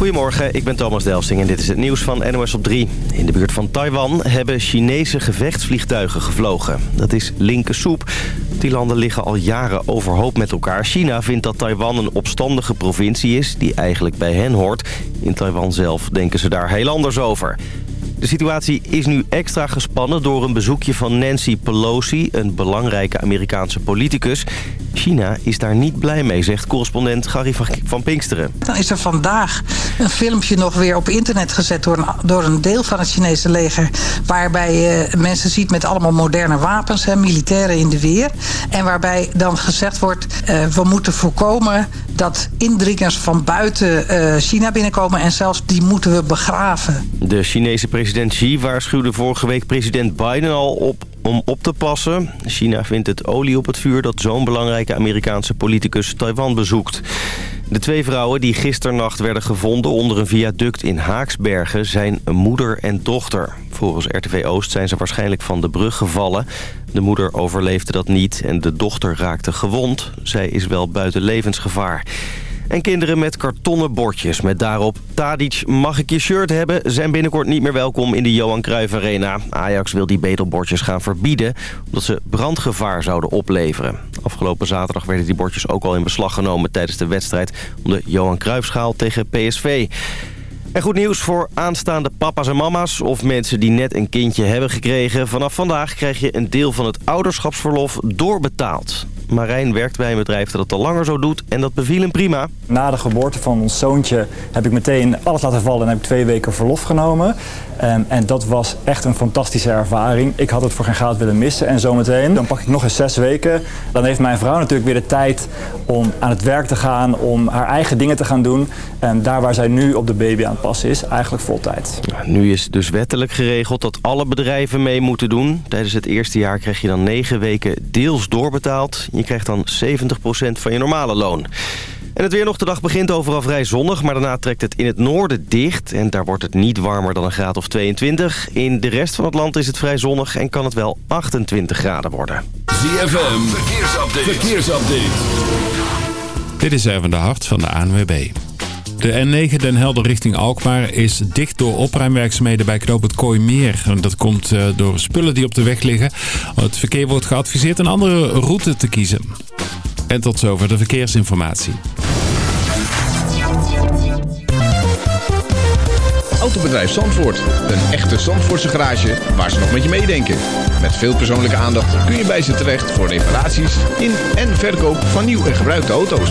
Goedemorgen, ik ben Thomas Delsing en dit is het nieuws van NOS op 3. In de buurt van Taiwan hebben Chinese gevechtsvliegtuigen gevlogen. Dat is linker soep. Die landen liggen al jaren overhoop met elkaar. China vindt dat Taiwan een opstandige provincie is die eigenlijk bij hen hoort. In Taiwan zelf denken ze daar heel anders over. De situatie is nu extra gespannen door een bezoekje van Nancy Pelosi... een belangrijke Amerikaanse politicus. China is daar niet blij mee, zegt correspondent Gary van Pinksteren. Dan is er vandaag een filmpje nog weer op internet gezet... door een, door een deel van het Chinese leger... waarbij je mensen ziet met allemaal moderne wapens, hè, militairen in de weer. En waarbij dan gezegd wordt... Uh, we moeten voorkomen dat indringers van buiten uh, China binnenkomen... en zelfs die moeten we begraven. De Chinese president Xi waarschuwde vorige week president Biden al op om op te passen. China vindt het olie op het vuur dat zo'n belangrijke Amerikaanse politicus Taiwan bezoekt. De twee vrouwen die gisternacht werden gevonden onder een viaduct in Haaksbergen zijn moeder en dochter. Volgens RTV Oost zijn ze waarschijnlijk van de brug gevallen. De moeder overleefde dat niet en de dochter raakte gewond. Zij is wel buiten levensgevaar. En kinderen met kartonnen bordjes met daarop... Tadic, mag ik je shirt hebben? zijn binnenkort niet meer welkom in de Johan Cruijff Arena. Ajax wil die betelbordjes gaan verbieden... omdat ze brandgevaar zouden opleveren. Afgelopen zaterdag werden die bordjes ook al in beslag genomen... tijdens de wedstrijd om de Johan Cruijffschaal tegen PSV. En goed nieuws voor aanstaande papa's en mama's of mensen die net een kindje hebben gekregen. Vanaf vandaag krijg je een deel van het ouderschapsverlof doorbetaald. Marijn werkt bij een bedrijf dat het al langer zo doet en dat beviel hem prima. Na de geboorte van ons zoontje heb ik meteen alles laten vallen en heb ik twee weken verlof genomen. Um, en dat was echt een fantastische ervaring. Ik had het voor geen goud willen missen. En zometeen, dan pak ik nog eens zes weken. Dan heeft mijn vrouw natuurlijk weer de tijd om aan het werk te gaan, om haar eigen dingen te gaan doen. En daar waar zij nu op de baby aan het passen is, eigenlijk vol tijd. nu is dus wettelijk geregeld dat alle bedrijven mee moeten doen. Tijdens het eerste jaar krijg je dan negen weken deels doorbetaald. Je krijgt dan 70% van je normale loon. En het weer nog de dag begint overal vrij zonnig, maar daarna trekt het in het noorden dicht. En daar wordt het niet warmer dan een graad of 22. In de rest van het land is het vrij zonnig en kan het wel 28 graden worden. ZFM, verkeersupdate. verkeersupdate. Dit is even de hart van de ANWB. De N9 Den Helder richting Alkmaar is dicht door opruimwerkzaamheden bij knoop het Kooimeer. Dat komt eh, door spullen die op de weg liggen. Het verkeer wordt geadviseerd een andere route te kiezen. En tot zover de verkeersinformatie. Autobedrijf Zandvoort. Een echte Zandvoortse garage waar ze nog met je meedenken. Met veel persoonlijke aandacht kun je bij ze terecht voor reparaties in en verkoop van nieuw en gebruikte auto's.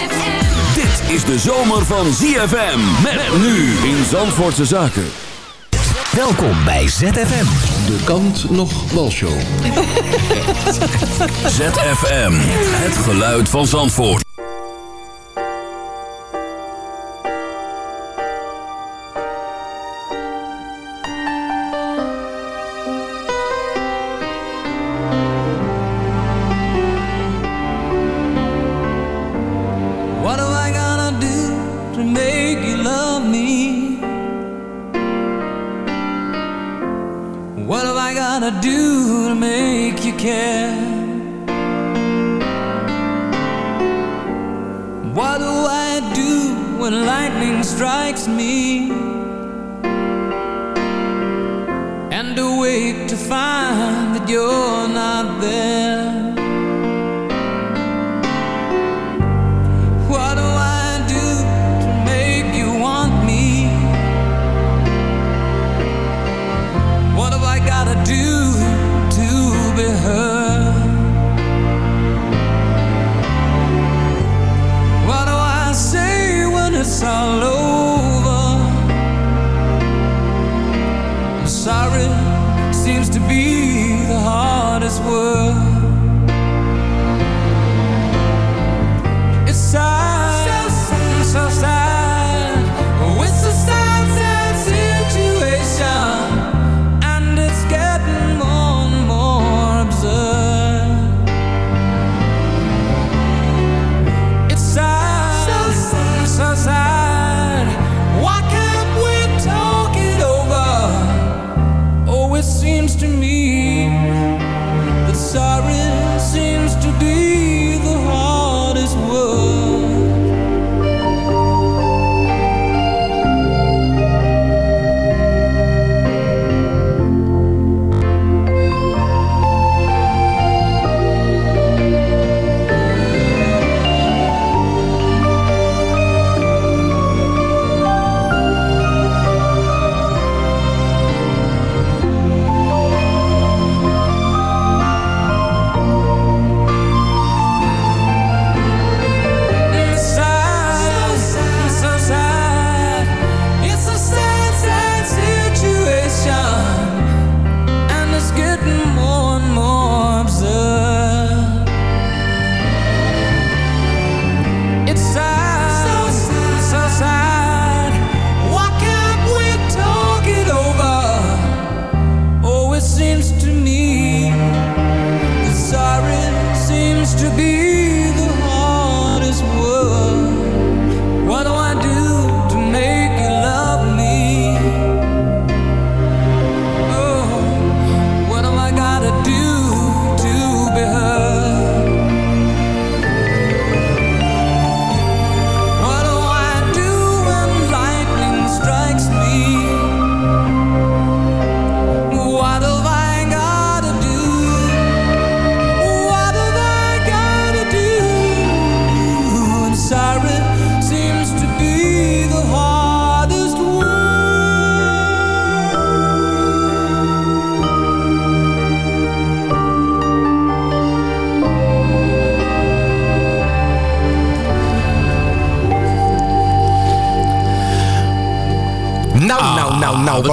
Is de zomer van ZFM. Met nu in Zandvoortse Zaken. Welkom bij ZFM. De kant nog show. ZFM. Het geluid van Zandvoort.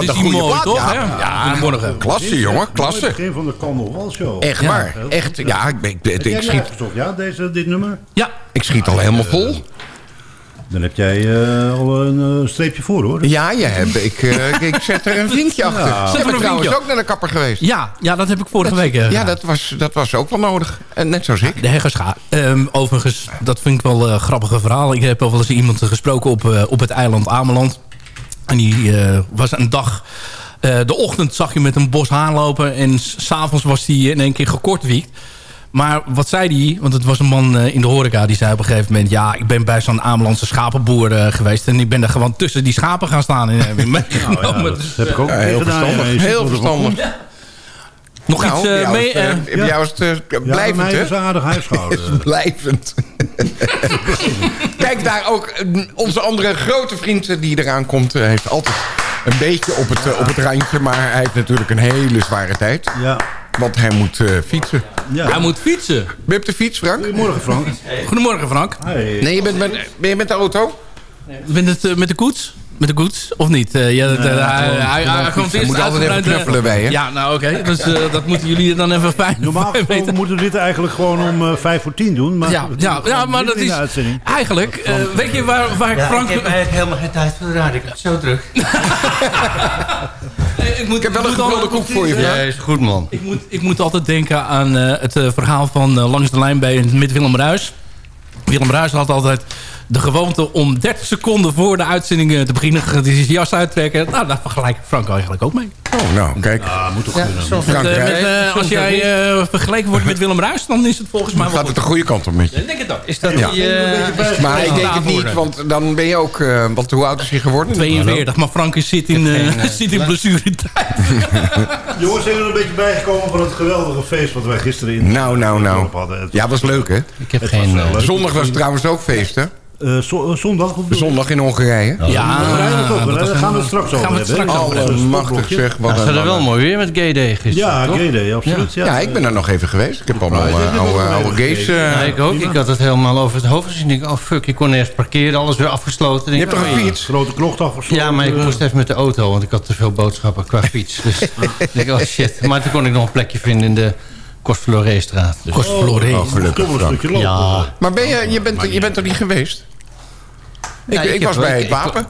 Wat is een goede mooi, plaat. toch, Ja, ja, Goedemorgen. Klasse, jongen, Het klasse. begin van de Carnaval Show. Echt Ja. waar. Echt, ja, ik, ik, ik, jij ik schiet, uitgezocht, ja, deze, dit nummer? Ja, ik schiet al helemaal vol. Dan heb jij eh, al een eh, streepje voor, hoor. Ja, je hebt, ik, eh, ik zet er een vinkje achter. Ja. Hebben een trouwens ook naar de kapper geweest. ja, ja, dat heb ik vorige week eh, Ja, gedaan. dat was, dat was ook wel nodig. En net zoals ik. De heggerscha. Ehm, overigens, dat vind ik wel een grappige verhaal. Ik heb al wel eens iemand gesproken op, eh, op het eiland Ameland. En die eh, was een dag... eh, de ochtend zag je met een bos haar lopen. En s- s'avonds was hij in één keer gekortwiekt. Maar wat zei hij? Want het was een man eh, in de horeca. Die zei op een gegeven moment... Ja, ik ben bij zo'n Amelandse schapenboer geweest. En ik ben daar gewoon tussen die schapen gaan staan. En heb ik meegenomen. Nou ja, dat Dus, heb ik ook Ja, heel gedaan. verstandig. Ja, heel er verstandig. Nog Nou, iets bij eh, mee? eh, eh, bij jou is het eh, Ja, blijvend, mij hè? is aardig huishouden. Blijvend. Kijk daar ook, onze andere grote vriend die eraan komt... eh, heeft altijd een beetje op het, op het randje... maar hij heeft natuurlijk een hele zware tijd. ja. Want hij moet eh, fietsen. ja. Hij moet fietsen. Ben je op de fiets, Frank? Goedemorgen, Frank. Goedemorgen Frank. Hey. Nee, je bent met, ben je met de auto? Ben je het met de koets? Met de koets, of niet? Eh, ja, dat, eh, hij, hij, hij komt Je eerst moet altijd even eh, knuffelen bij je. Ja, nou oké. Dus eh, dat moeten jullie dan even fijn Normaal moeten we dit eigenlijk gewoon om eh, vijf voor tien doen. Maar Ja, ja, ja, maar dat is eigenlijk... eh, weet je waar, waar ik Frank... ik heb eigenlijk helemaal geen tijd voor de radio. Ik heb het zo druk. Ik, moet, Ik heb wel een gevulde koek voor je, Ja, is goed man. Ik moet, ik moet altijd denken aan eh, het verhaal van Langs de Lijn bij, met Willem Ruis. Willem Ruis had altijd de gewoonte om 30 seconden voor de uitzending eh, te beginnen... zijn jas uittrekken. Nou, daar vergelijkt Frank eigenlijk ook mee. Oh, nou, kijk. Ah, moet toch. Met, Frank, eh, met, eh, als jij eh, vergeleken wordt met Willem Ruis... dan is het volgens mij wel Gaat het de goede kant op met je? Ik denk het ook. Is dat Ja. die... eh, Maar ik denk het niet, want dan ben je ook... eh want hoe oud is hij geworden? 42, maar Frank is- zit in, eh, eh, zit in blessuretijd. Jongens, zijn er een beetje bijgekomen van het geweldige feest wat wij gisteren in Nou, nou, nou. hadden. Het- Ja, was leuk, hè? ik heb Het geen... was eh. Zondag was trouwens ook feest, hè? Eh, eh, zondag? Zondag in Hongarije. Ja, Hongarije ook, daar was gaan we het straks over gaan we straks over Ja, sportblokje. zeg. Wat ja, ze hadden wel mooi weer met Gay Day gisteren, Ja, toch? gay day, absoluut. Ja, Ja, ik ben er nog even geweest. Ik heb allemaal Ja, eh, oude, gays... eh, Ja, ik ook. Ik had het helemaal over het hoofd. Dus ik denk, oh fuck, ik kon nergens parkeren. Alles weer afgesloten. Je Ik hebt toch een oh, fiets? Grote klocht afgesloten. Ja, maar ik moest even met de auto, want ik had te veel boodschappen qua fiets. Dus ik oh shit. Maar toen kon ik nog een plekje vinden in de Kostfloreestraat. Dus. Oh, gelukkig. Frank. stukje lopen. Ja. Maar ben je, je, bent, je bent er niet geweest? Ik, ik was bij ik- het wapen.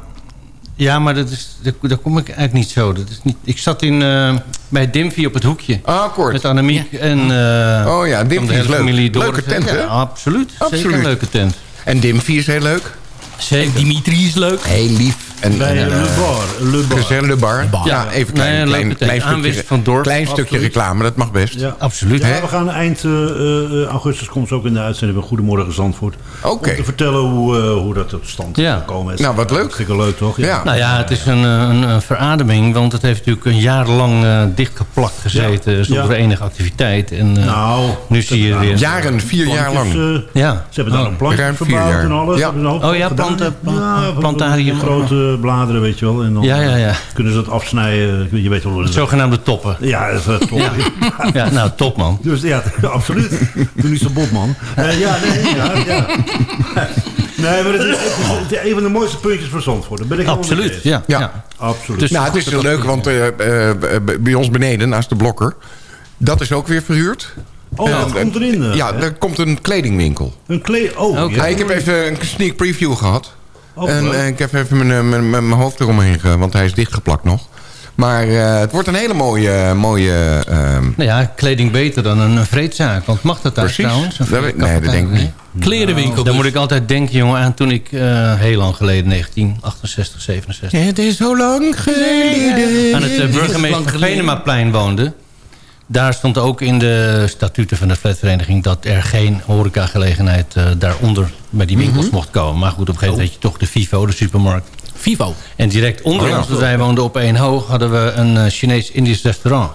Ja, maar dat is, daar, daar kom ik eigenlijk niet zo. Dat is niet, ik zat in, eh, bij Dimfy op het hoekje. Ah, kort. Met Annemiek en... eh, Oh ja, Dimfy is leuk. familie door. Leuke tent, hè? Ja, absoluut. Zeker Absoluut. een leuke tent. En Dimfy is heel leuk. Zeker. Dimitri is leuk. Heel lief. En, Bij en, Le eh, Bar. Le Bar. Gezellige bar. bar. Ja, Ja. even Nee, klein, een klein, klein, stukje, dorp. klein stukje Absoluut. reclame, dat mag best. Ja. Absoluut. Ja, we gaan eind eh, eh, augustus komt ze ook in de uitzending van Goedemorgen Zandvoort. Oké. Om te vertellen hoe, eh, hoe dat tot stand Ja. gekomen is. Nou, wat leuk. Hartstikke leuk, toch? Ja. Nou ja, het is een, een, een verademing, want het heeft natuurlijk een jaar lang eh, dichtgeplakt gezeten zonder Ja. enige activiteit. En eh, Nou, nu zie je weer... Jaren, vier jaar lang. Ja. Ze hebben daar Oh. een vier verbouwd jaar. en alles. Ja. Oh ja, planten- plantarium. Grote bladeren, weet je wel. En dan Ja, ja, ja. kunnen ze dat afsnijden. Je weet wel hoe Het dat zogenaamde toppen. Ja, dat is eh, top. Ja, nou, top man. Dus ja, absoluut. Doe niet zo bot, man. Eh, ja, nee, ja, ja. Nee, maar het is, het is een van de mooiste puntjes voor Zandvoort. Daar ben ik Absoluut, ja. Ja. ja. Absoluut. Dus- nou, het is heel dat leuk, dat- want eh, eh, bij ons beneden, naast de blokker... dat is ook weer verhuurd. oh, dat En, komt erin. eh, ja, er komt een kledingwinkel. Een kleed... Oh, Oké. ja. Ja, ik heb even een sneak preview gehad. Oh, en leuk. eh, ik heb even mijn, eh, mijn, mijn, mijn hoofd eromheen, ge, want hij is dichtgeplakt nog. Maar eh, het wordt een hele mooie... mooie ehm, Nou ja, kleding beter dan een vreedzaak. Want mag dat daar Precies. trouwens? Een Dat weet- nee, dat denk ik niet. Klerenwinkel. Dan dus. moet ik altijd denken, jongen, aan toen ik eh, heel lang geleden, 1968, 67... Het is zo lang geleden. aan het uh, burgemeester. Venemaplein woonde. Daar stond ook in de statuten van de flatvereniging... dat er geen horecagelegenheid eh daaronder bij die winkels Mhm. mocht komen. Maar goed, op een gegeven moment had je toch de FIFO, de supermarkt. Vivo. En direct onder Oh ja. ons, wij woonden op één hoog... hadden we een eh, Chinees-Indisch restaurant.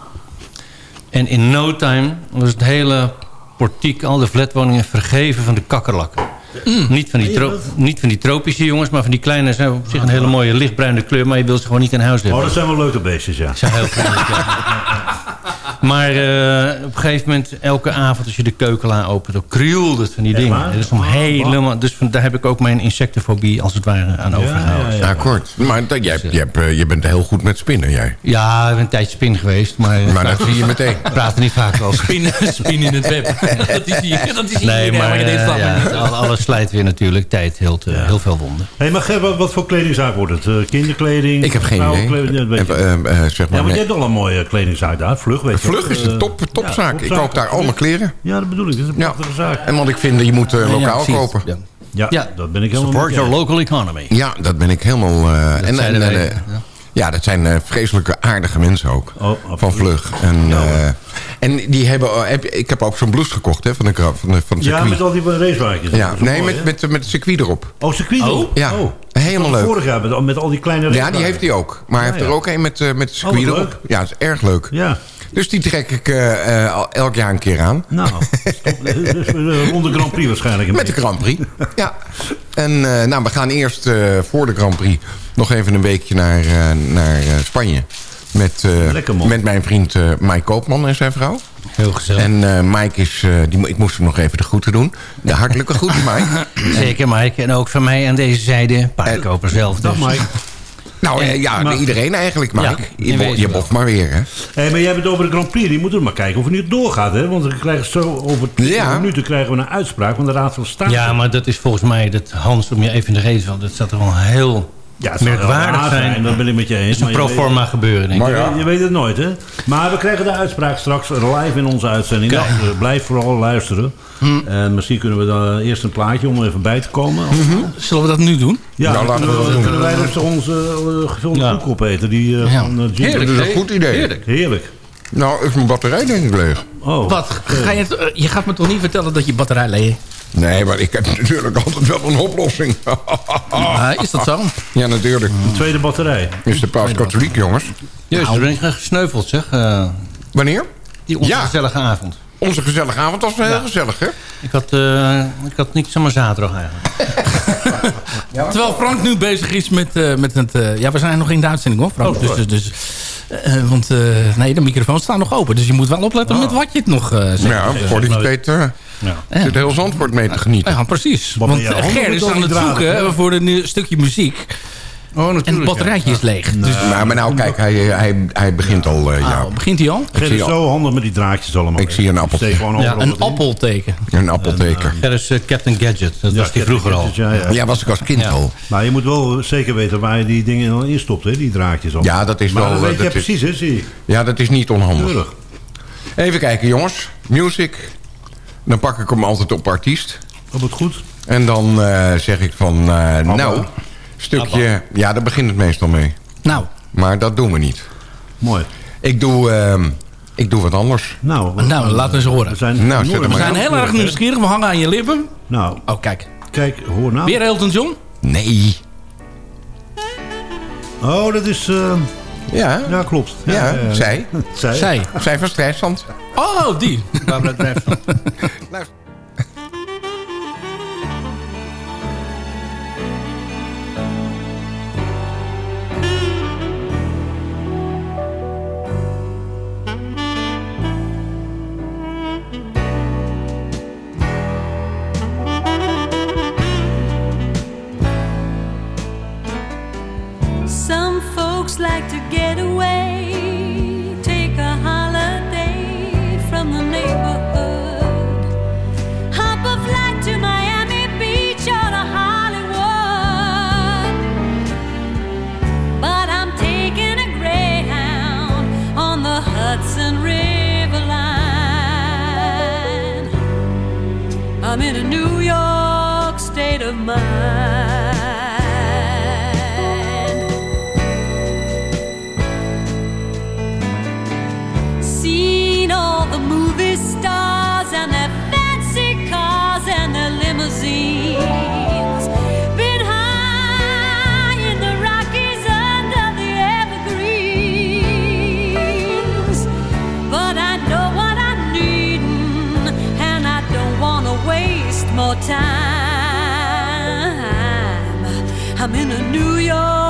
En in no time was het hele portiek, al de flatwoningen... vergeven van de kakkerlakken. Niet, van die tro- niet van die tropische jongens, maar van die kleine... ze hebben op zich een hele mooie lichtbruine kleur... maar je wilt ze gewoon niet in huis hebben. Oh, dat zijn wel leuke beestjes, ja. Ze zijn heel vriendelijk, ja. Maar eh, op een gegeven moment, elke avond als je de keukenla opent... dan krioelt het van die dingen. Dat is om Oh, helemaal, dus van, daar heb ik ook mijn insectenfobie als het ware aan overgehouden. Ja, kort. Maar dat, jij, jij, hebt, eh, je bent heel goed met spinnen, jij. Ja, ik ben een tijdje spin geweest, maar... Maar dat zie je meteen. We praten niet vaak over. Spin, spin in het web. dat is hier, dat is hier Nee, maar in deze eh, ja, alles slijt weer natuurlijk. Tijd heelt eh, heel veel wonden. Hé, maar Ger, wat, voor kledingzaak wordt het? Eh, kinderkleding? Ik heb geen idee. Ja, zeg Ja, maar, want je hebt al een mooie kledingzaak daar. Vlug, weet je. Vlug is Eh, een top, topzaak. ja, ik koop daar al mijn kleren. Ja, dat bedoel ik. Dat is een Ja. prachtige zaak. En want ik vind, je moet eh, lokaal kopen. Ja. Ja, Ja. dat ben ik helemaal Support your local economy. Ja, dat ben ik helemaal... eh, en, eh, ja. ja, dat zijn eh, vreselijke aardige mensen ook. Oh, van Vlug. En, eh, en die hebben... oh, heb, ik heb ook zo'n blouse gekocht hè, van, de, van, de, van Ja, circuit. met al die racewagens. Ja, nee, mooi, met, met, met het circuit erop. Oh, circuit erop? Ja, Oh. helemaal Dat was leuk. Vorig jaar met, met al die kleine Ja, die heeft hij ook. Maar hij Ja, heeft er ja. ook een met, eh, met het circuit Oh, wat erop. Ja, dat is erg leuk. Ja. Dus die trek ik eh, eh, elk jaar een keer aan. Nou, een ronde Grand Prix waarschijnlijk. Met de. Grand Prix. Ja. En eh, nou, we gaan eerst eh, voor de Grand Prix nog even een weekje naar, eh, naar eh, Spanje. Met, eh, Lekker, man. met mijn vriend eh Mike Koopman en zijn vrouw. Heel gezellig. En eh, Mike is, eh, die, ik moest hem nog even de groeten doen. De hartelijke groeten, Mike. Zeker, Mike. En ook van mij aan deze zijde, paardkoper zelf. Dag Dus. Mike. Nou ja, Maar- iedereen eigenlijk, Mike. Ja, je in bo- wezen je wel. boft maar weer, hè. Hey, maar jij hebt het over de Grand Prix. Die moeten we maar kijken of het nu doorgaat. Hè? Want we krijgen zo over 20 Ja. minuten krijgen we een uitspraak van de Raad van State. Ja, maar dat is volgens mij, dat Hans, om je even in de reden van, dat staat er wel heel Ja, het merkwaardig raar zijn. Dat ben ik met je eens. Het is een maar je pro forma gebeuren, denk ik. weet- Je, je weet het nooit, hè? Maar we krijgen de uitspraak straks live in onze uitzending. Eh, blijf vooral luisteren. Hm. En misschien kunnen we dan eerst een plaatje om er even bij te komen. Zullen we dat nu doen? Ja, Nou, dan laten kunnen, we dat we, doen. kunnen wij dus onze uh, gevulde Ja. koek opeten. Die eh, Ja. van uh, Heerlijk. Dat is een goed idee. Heerlijk. Heerlijk. Nou, is mijn batterij denk ik leeg. Oh. Wat? Ga je, het, eh, je gaat me toch niet vertellen dat je batterij leeg Nee, maar ik heb natuurlijk altijd wel een oplossing. Ah, Is dat zo? ja, natuurlijk. Tweede batterij. Is de paus katholiek, jongens. Juist, we zijn gesneuveld, zeg. eh, Wanneer? die onze Ja. gezellige avond. Onze gezellige avond was wel heel gezellig, hè? Ik had, eh, ik had niks aan mijn zaterdag eigenlijk. Terwijl Frank nu bezig is met, eh, met het... eh, ja, we zijn nog in de uitzending hoor, Frank. Oh, dus, dus, eh, eh, want eh, nee, de microfoons staan nog open. Dus je moet wel opletten met wat je het nog eh zegt. Ja, voor die weet, eh, Ja. zit heel Zandvoort mee te genieten. Ja, precies. Wat Want je eh, Ger is aan het zoeken eh, voor een nieuw stukje muziek. Oh, En het batterijtje is leeg. Dus, Nou, maar nou, kijk, hij, hij, hij begint al, eh, ja. nou, begint hij al? Zie is zo handig met die draadjes allemaal. Ik zie een appel. Steek gewoon Ja, overal Een appelteken. Een appelteker. Er is eh, Captain Gadget. Dat Ja, was die vroeger al. Ja, ja. Ja, was ik als kind Ja. al. Maar je moet wel zeker weten waar je die dingen dan in stopt, hè? die draadjes. allemaal. Ja, dat is maar wel, dat eh, weet jij dat is- precies, hè? Zie je. Ja, dat is niet onhandig. Tuurlijk. Even kijken, jongens. Music. Dan pak ik hem altijd op artiest. Op het goed. En dan eh, zeg ik van, eh, nou, stukje... Ja, daar begint het meestal mee. Nou, Maar dat doen we niet. Mooi. Ik doe, ehm, ik doe wat anders. Nou, we- nou laten we eens horen. we zijn, Nou, We zijn heel erg nieuwsgierig. We hangen aan je lippen. Nou, Oh, kijk. kijk, hoor nou. Weer Elton John? Nee. Oh, dat is... Ja, ja, klopt. ja, zij. Zij. Zij. Zij van Strijfstand. Oh, die. Barbara Drijfstand. more time. I'm in a New York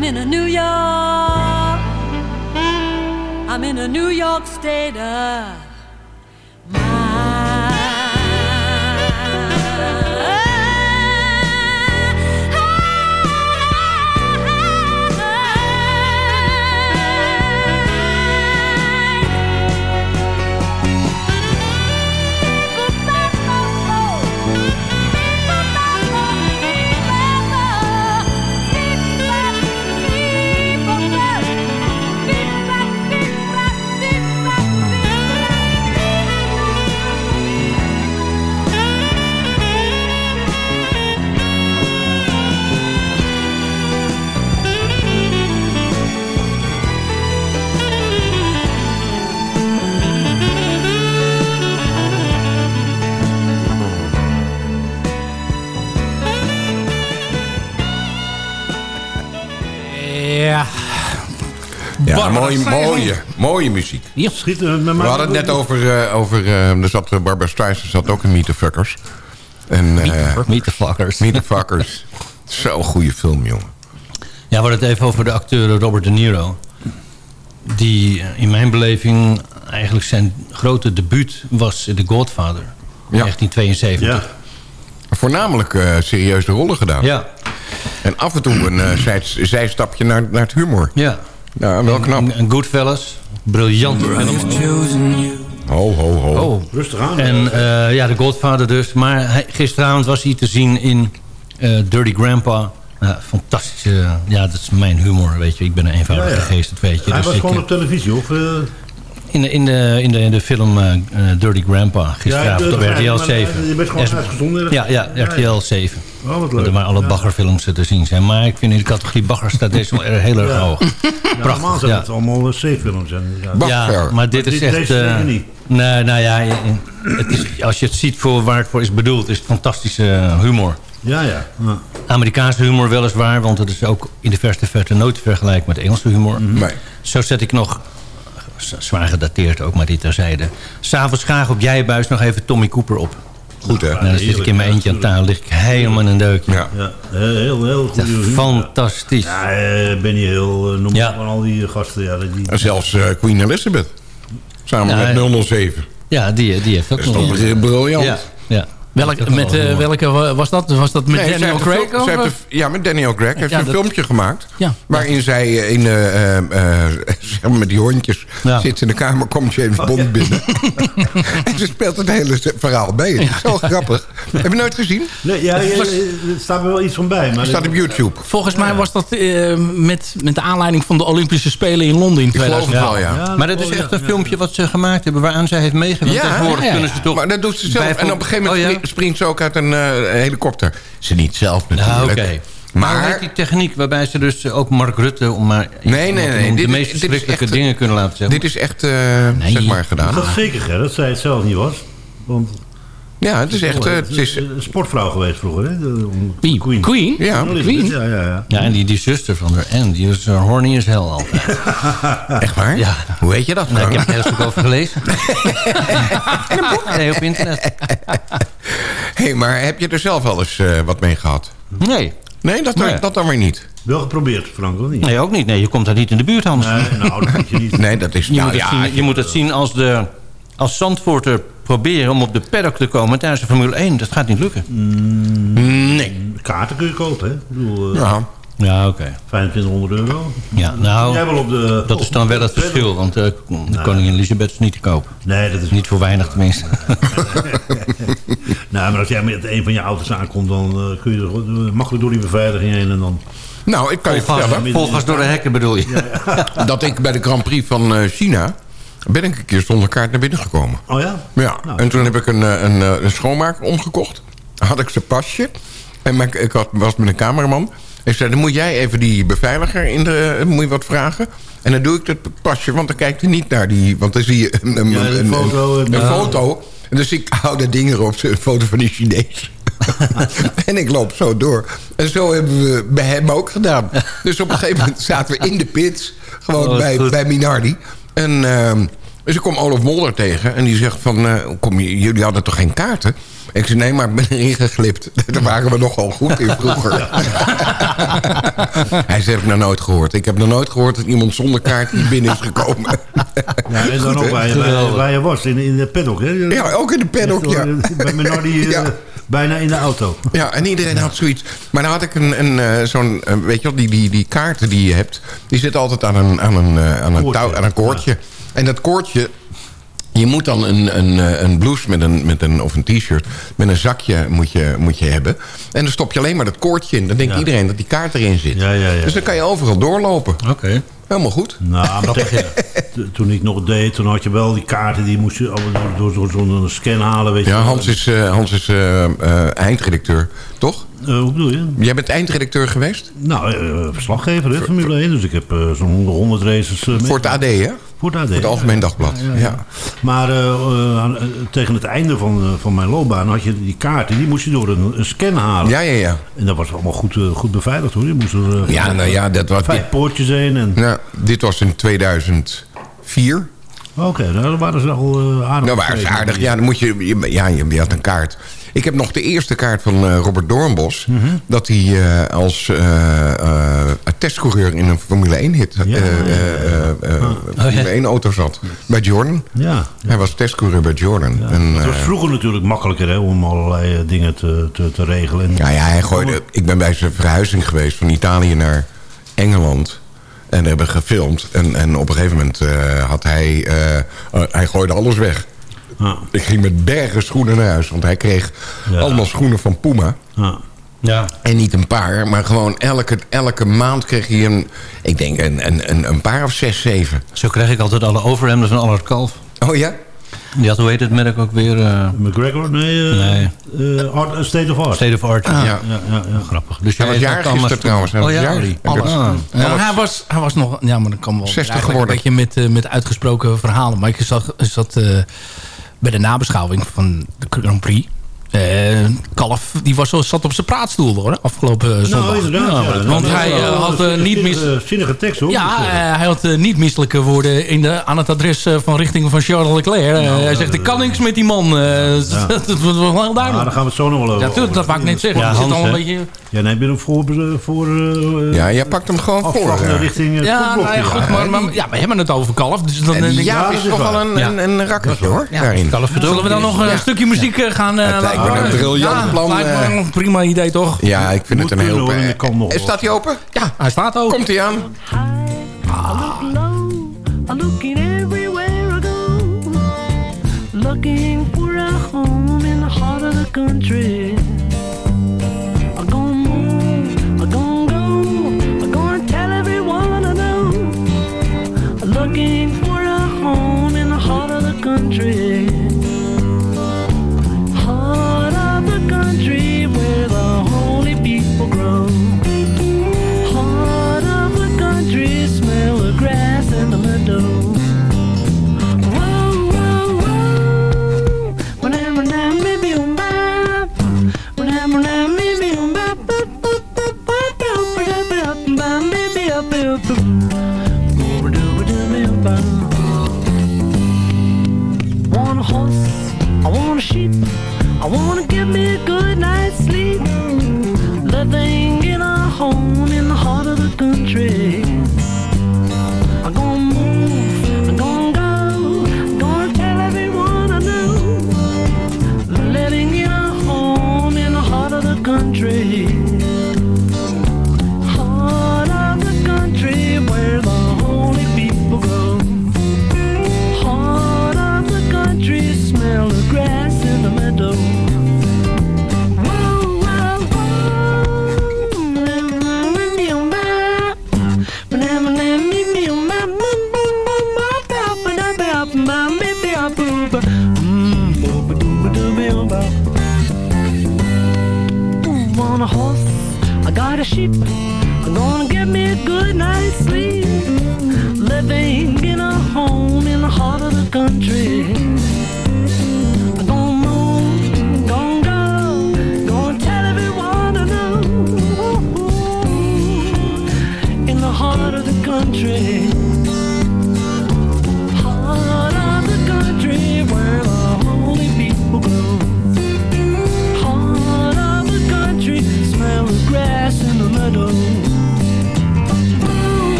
I'm in a New York, I'm in a New York state of Ja, Barbara mooie, Streisand. mooie, mooie muziek. We hadden het net over... eh, over eh, er zat, eh, Barbara Streisand zat ook in Meet the Fuckers. En, eh, Meet the Fuckers. Meet the Fuckers. Zo'n goede film, jongen. Ja, we hadden het even over de acteur Robert De Niro. Die in mijn beleving eigenlijk zijn grote debuut was in The Godfather. In 1972. Voornamelijk eh, serieuze rollen gedaan. Ja. En af en toe een eh, zij, zijstapje naar, naar het humor. Ja. Ja, wel knap. En, en Goodfellas. Briljant film. Ho, ho, ho. Oh. Rustig aan. En eh, ja, de Godfather dus. Maar hij, gisteravond was hij te zien in eh, Dirty Grandpa. Ja, fantastische... ja, dat is mijn humor, weet je. Ik ben een eenvoudige Ja, ja. geest, dat weet je. Hij Dus was ik, gewoon eh, op televisie, of... eh, in, de, in, de, in, de, in de film eh, eh, Dirty Grandpa, gisteravond Ja, op RTL maar, 7. je bent gewoon uitgezonden? Ja, ja, Ja, RTL ja. 7. Oh, wat leuk. Waar alle Ja. baggerfilms te zien zijn. Maar ik vind in de categorie bagger staat deze wel erg- heel erg Ja. hoog. Ja, normaal Prachtig, zijn ja. het allemaal eh, C-films. Ja. Maar dit is echt... Deze eh, nee, nou ja, het is, als je het ziet voor waar het voor is bedoeld... is het fantastische humor. Ja, ja. ja. Amerikaanse humor weliswaar, want het is ook in de verste verte nooit te vergelijken met Engelse humor. Nee. Zo zet ik nog, zwaar gedateerd ook, maar dit terzijde. S'avonds graag op Jijbuis nog even Tommy Cooper op. Goed, hè? Nou, dan zit ik in mijn eentje aan tafel, lig ik helemaal in een deukje. Ja. Ja, heel, heel goed. Fantastisch. Ja, eh, Benny Hill, eh, noem Ja. maar van al die eh, gasten. Ja, die, En zelfs eh, Queen Elizabeth. Samen met 007. Ja, die, die heeft ook Dat is nog toch briljant? Ja, ja. Welk, met, eh, welke wa- was dat? Was dat met Nee, Daniel Craig? fil- of, zij heeft eh? een- ja, met Daniel Craig heeft Ja, ze een dat- filmpje gemaakt. Ja. Waarin zij in, eh, eh, eh, zeg maar met die hondjes Ja. zit in de kamer, komt James Bond binnen. en ze speelt het hele verhaal bij. Het is zo grappig. Heb je nooit gezien? Nee, ja, er staat me wel iets van bij. Maar Het staat op YouTube. Volgens mij was dat eh, met, met de aanleiding van de Olympische Spelen in Londen in Ik geloof 2000. het wel, ja. Ja, Maar dat is oh, echt een ja. filmpje wat ze gemaakt hebben... waaraan zij heeft meegedaan. Ja, Tegenwoordig ja, ja. kunnen ze toch... Maar dat doet ze zelf. En op een gegeven moment Oh? Springt- ze ook uit een eh, helikopter. Ze niet zelf Nou, natuurlijk. oké. Maar hoe Maar die techniek waarbij ze dus ook Mark Rutte... om maar Nee, nee, nee, de dit meest verschrikkelijke dingen kunnen laten zeggen? dit is echt, eh, Nee. zeg maar, gedaan. Dat is zeker, hè, dat zij het zelf niet was. Want Ja, het is echt... eh, het is, een sportvrouw geweest vroeger, hè? de- Wie? Queen. Queen? ja, Queen? Ja, ja, ja. Ja, en die, die zuster van haar, Anne, die is uh, horny as hell altijd. echt waar? Ja. Hoe weet je dat, Nou, ik Frank? heb er heel stuk over gelezen. In een boek? Nee, op internet. hey, maar heb je er zelf wel eens eh, wat mee gehad? Nee. Nee, dat, Nee. dat dan weer niet. Wel geprobeerd, Frank, of niet? Nee, ook niet. Nee, je komt daar niet in de buurt, Hans. Nee, nou, dat moet je niet. Nee, dat is... Je, nou moet, het ja, zien, je moet het zien als, de, als Zandvoorter proberen om op de paddock te komen tijdens de Formule 1. Dat gaat niet lukken. Nee. Kaarten kun je kopen, hè? Ik bedoel, eh, Ja. Ja, oké. 2500 euro. Ja, nou, Jij wel op de... dat is dan wel het verschil. Want eh, de koningin Elisabeth is niet te kopen. Nee, dat is Niet voor weinig tenminste. Nou, maar als jij met een van je auto's aankomt, dan eh, kun je er makkelijk door die beveiliging heen en dan... Nou, ik kan je vertellen volgas door de hekken bedoel je? dat ik bij de Grand Prix van China... ben ik een keer zonder kaart naar binnen gekomen. Oh ja? Ja, Nou, en toen heb ik een, eh, een, eh, een schoonmaker omgekocht. Had ik zijn pasje. En mijn- ik had, was met een cameraman. Ik zei, dan moet jij even die beveiliger in de... Moet je wat vragen? En dan doe ik dat pasje, want dan kijkt hij niet naar die... Want dan zie je een, een, Ja, een een- foto, een- en- een foto. En dus ik hou dat ding erop, een foto van die Chinees. en ik loop zo door. En zo hebben we bij hem ook gedaan. Dus op een gegeven moment zaten we in de pits. Gewoon Oh, bij, goed. bij Minardi. En ehm, dus ik kom Olaf Molder tegen. En die zegt van, eh, kom je, jullie hadden toch geen kaarten? Ik zei, nee, maar ik ben erin geglipt. Daar waren we nogal goed in vroeger. Hij zegt, heb ik nog nooit gehoord. Ik heb nog nooit gehoord dat iemand zonder kaart hier binnen is gekomen. Ja, en dan Goed, ook waar je, was, in, in de paddock. Hè? Ja, ook in de paddock, ja. eh, Bij Menardi eh, Ja. Bijna in de auto. Ja, en iedereen had zoiets. Maar dan had ik een, een, eh, zo'n, eh, weet je wel, die, die, die kaarten die je hebt... die zitten altijd aan een, aan een, eh, aan een, touw, aan een koordje. En dat koordje... Je moet dan een, een, een blouse met een, met een, of een t-shirt met een zakje moet je, moet je hebben. En dan stop je alleen maar dat koordje in. Dan denkt Ja. iedereen dat die kaart erin zit. Ja, ja, ja. Dus dan kan je overal doorlopen. Oké. Helemaal goed. Nou, maar tegen, t- toen ik nog deed, toen had je wel die kaarten... die moest je door, door, door zo'n scan halen. Weet je Ja. Hans is, eh, Hans is eh, eh, eindredacteur, toch? Hoe bedoel je? Jij bent eindredacteur geweest? Nou, verslaggever, hè, Formule 1. Dus ik heb zo'n 100 races... Voor het AD, hè? Voor het AD. Voor het Algemeen Dagblad, ja. Maar tegen het einde van, van mijn loopbaan had je die kaarten, die moest je door een, een scan halen. Ja, ja, ja. En dat was allemaal goed, goed beveiligd hoor. Je moest er Ja, nou ja, dat was... vijf poortjes heen. En... Ja, dit was in 2004. Oké, nou, dan waren ze al eh, aardig. Nou, waren ze aardig. Ja, dan moet je, je- ja, je, je had een kaart. Ik heb nog de eerste kaart van eh, Robert Doornbos. Mhm. Dat hij eh, als testcoureur in een Formule 1 hit. eh, eh, eh, eh, Formule 1 auto zat. Bij Jordan. Ja. Hij was testcoureur bij Jordan. En, Het was vroeger natuurlijk makkelijker hè, om allerlei dingen te, te, te regelen. En- Ja, ja, hij gooide, ik ben bij zijn verhuizing geweest van Italië naar Engeland. En hebben gefilmd. En, en op een gegeven moment eh, had hij... eh, eh, hij gooide alles weg. Ik ging met bergen schoenen naar huis. Want hij kreeg Ja. allemaal schoenen van Puma. Ja. Ja. En niet een paar, maar gewoon elke, elke maand kreeg hij een... Ik denk een, een, een, een paar of zes, zeven. Zo krijg ik altijd alle overhemden van Allard Kalf. Oh ja? Die had, hoe heet het merk ook weer? eh, McGregor? Nee. eh, Nee. eh, art, State of Art. State of Art. Ja. Ja, ja, ja. Grappig. Dus Hij was jarig gisteren trouwens. Hij Oh was ja, jarig. Dat- Ah. Ja, hij, was, hij was nog... Ja, maar dan kan wel 60 eigenlijk geworden. Een beetje met, met uitgesproken verhalen. Maar ik zat, zat eh, bij de nabeschouwing van de Grand Prix. Eh, Kalf, die was, zo- zat op zijn praatstoel hoor, afgelopen eh, zondag. Nou, inderdaad. Ja, ja. want Dat hij eh, had een niet mis... zinnige- tekst hoor. Ja, Dus, hij had niet misselijke woorden in de, aan het adres van richting van Charles Leclerc. Eh, hij zegt, ik kan niks met die man. dat was wel heel daar duidelijk. gaan we het zo nog wel over. Ja, tuurlijk, dat wou ik net zeggen. Ja, zit al een beetje... Ja, nee, ben je hem voor... voor Ja, jij pakt hem gewoon voor. richting Ja, nou goed, maar, maar ja, we hebben het over Kalf. Dus dan ja, is dat is toch wel een, een, een rakkertje hoor. Kalf Zullen we dan nog een stukje muziek eh, gaan... Het lijkt me laten een briljant Ja, plan, lijkt me eh. een prima idee, toch? Ja, ik vind Moet het een heel... wel. Staat hij open? Ja, hij staat ook. Komt hij aan? I look low, I'm looking everywhere I go. Looking for a home in the heart of the country. cheap. Gonna get me a good night's sleep.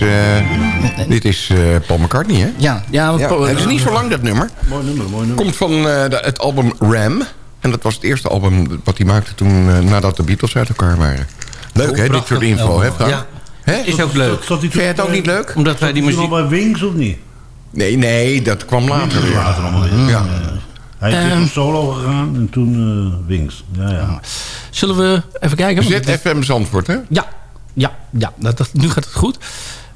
Is... eh, dit is eh, Paul McCartney, hè? Ja, ja, Ja, Paul- het is niet zo lang, dat nummer. Mooi nummer, mooi nummer. Komt van eh, de- het album Ram. En dat was het eerste album wat hij maakte toen... eh, nadat de Beatles uit elkaar waren. Leuk, hè, dit soort info, hè, Frank? Ja, Hè? is ook leuk. Vind jij het ook niet leuk? Omdat wij die muziek... bij Wings of niet? Nee, nee, dat kwam later weer. Later allemaal. Ja. Hij is op solo gegaan en toen eh, Wings. Ja, ja. Zullen we even kijken? ZFM Zandvoort, hè? Ja, ja, ja dat, dat- nu gaat het goed.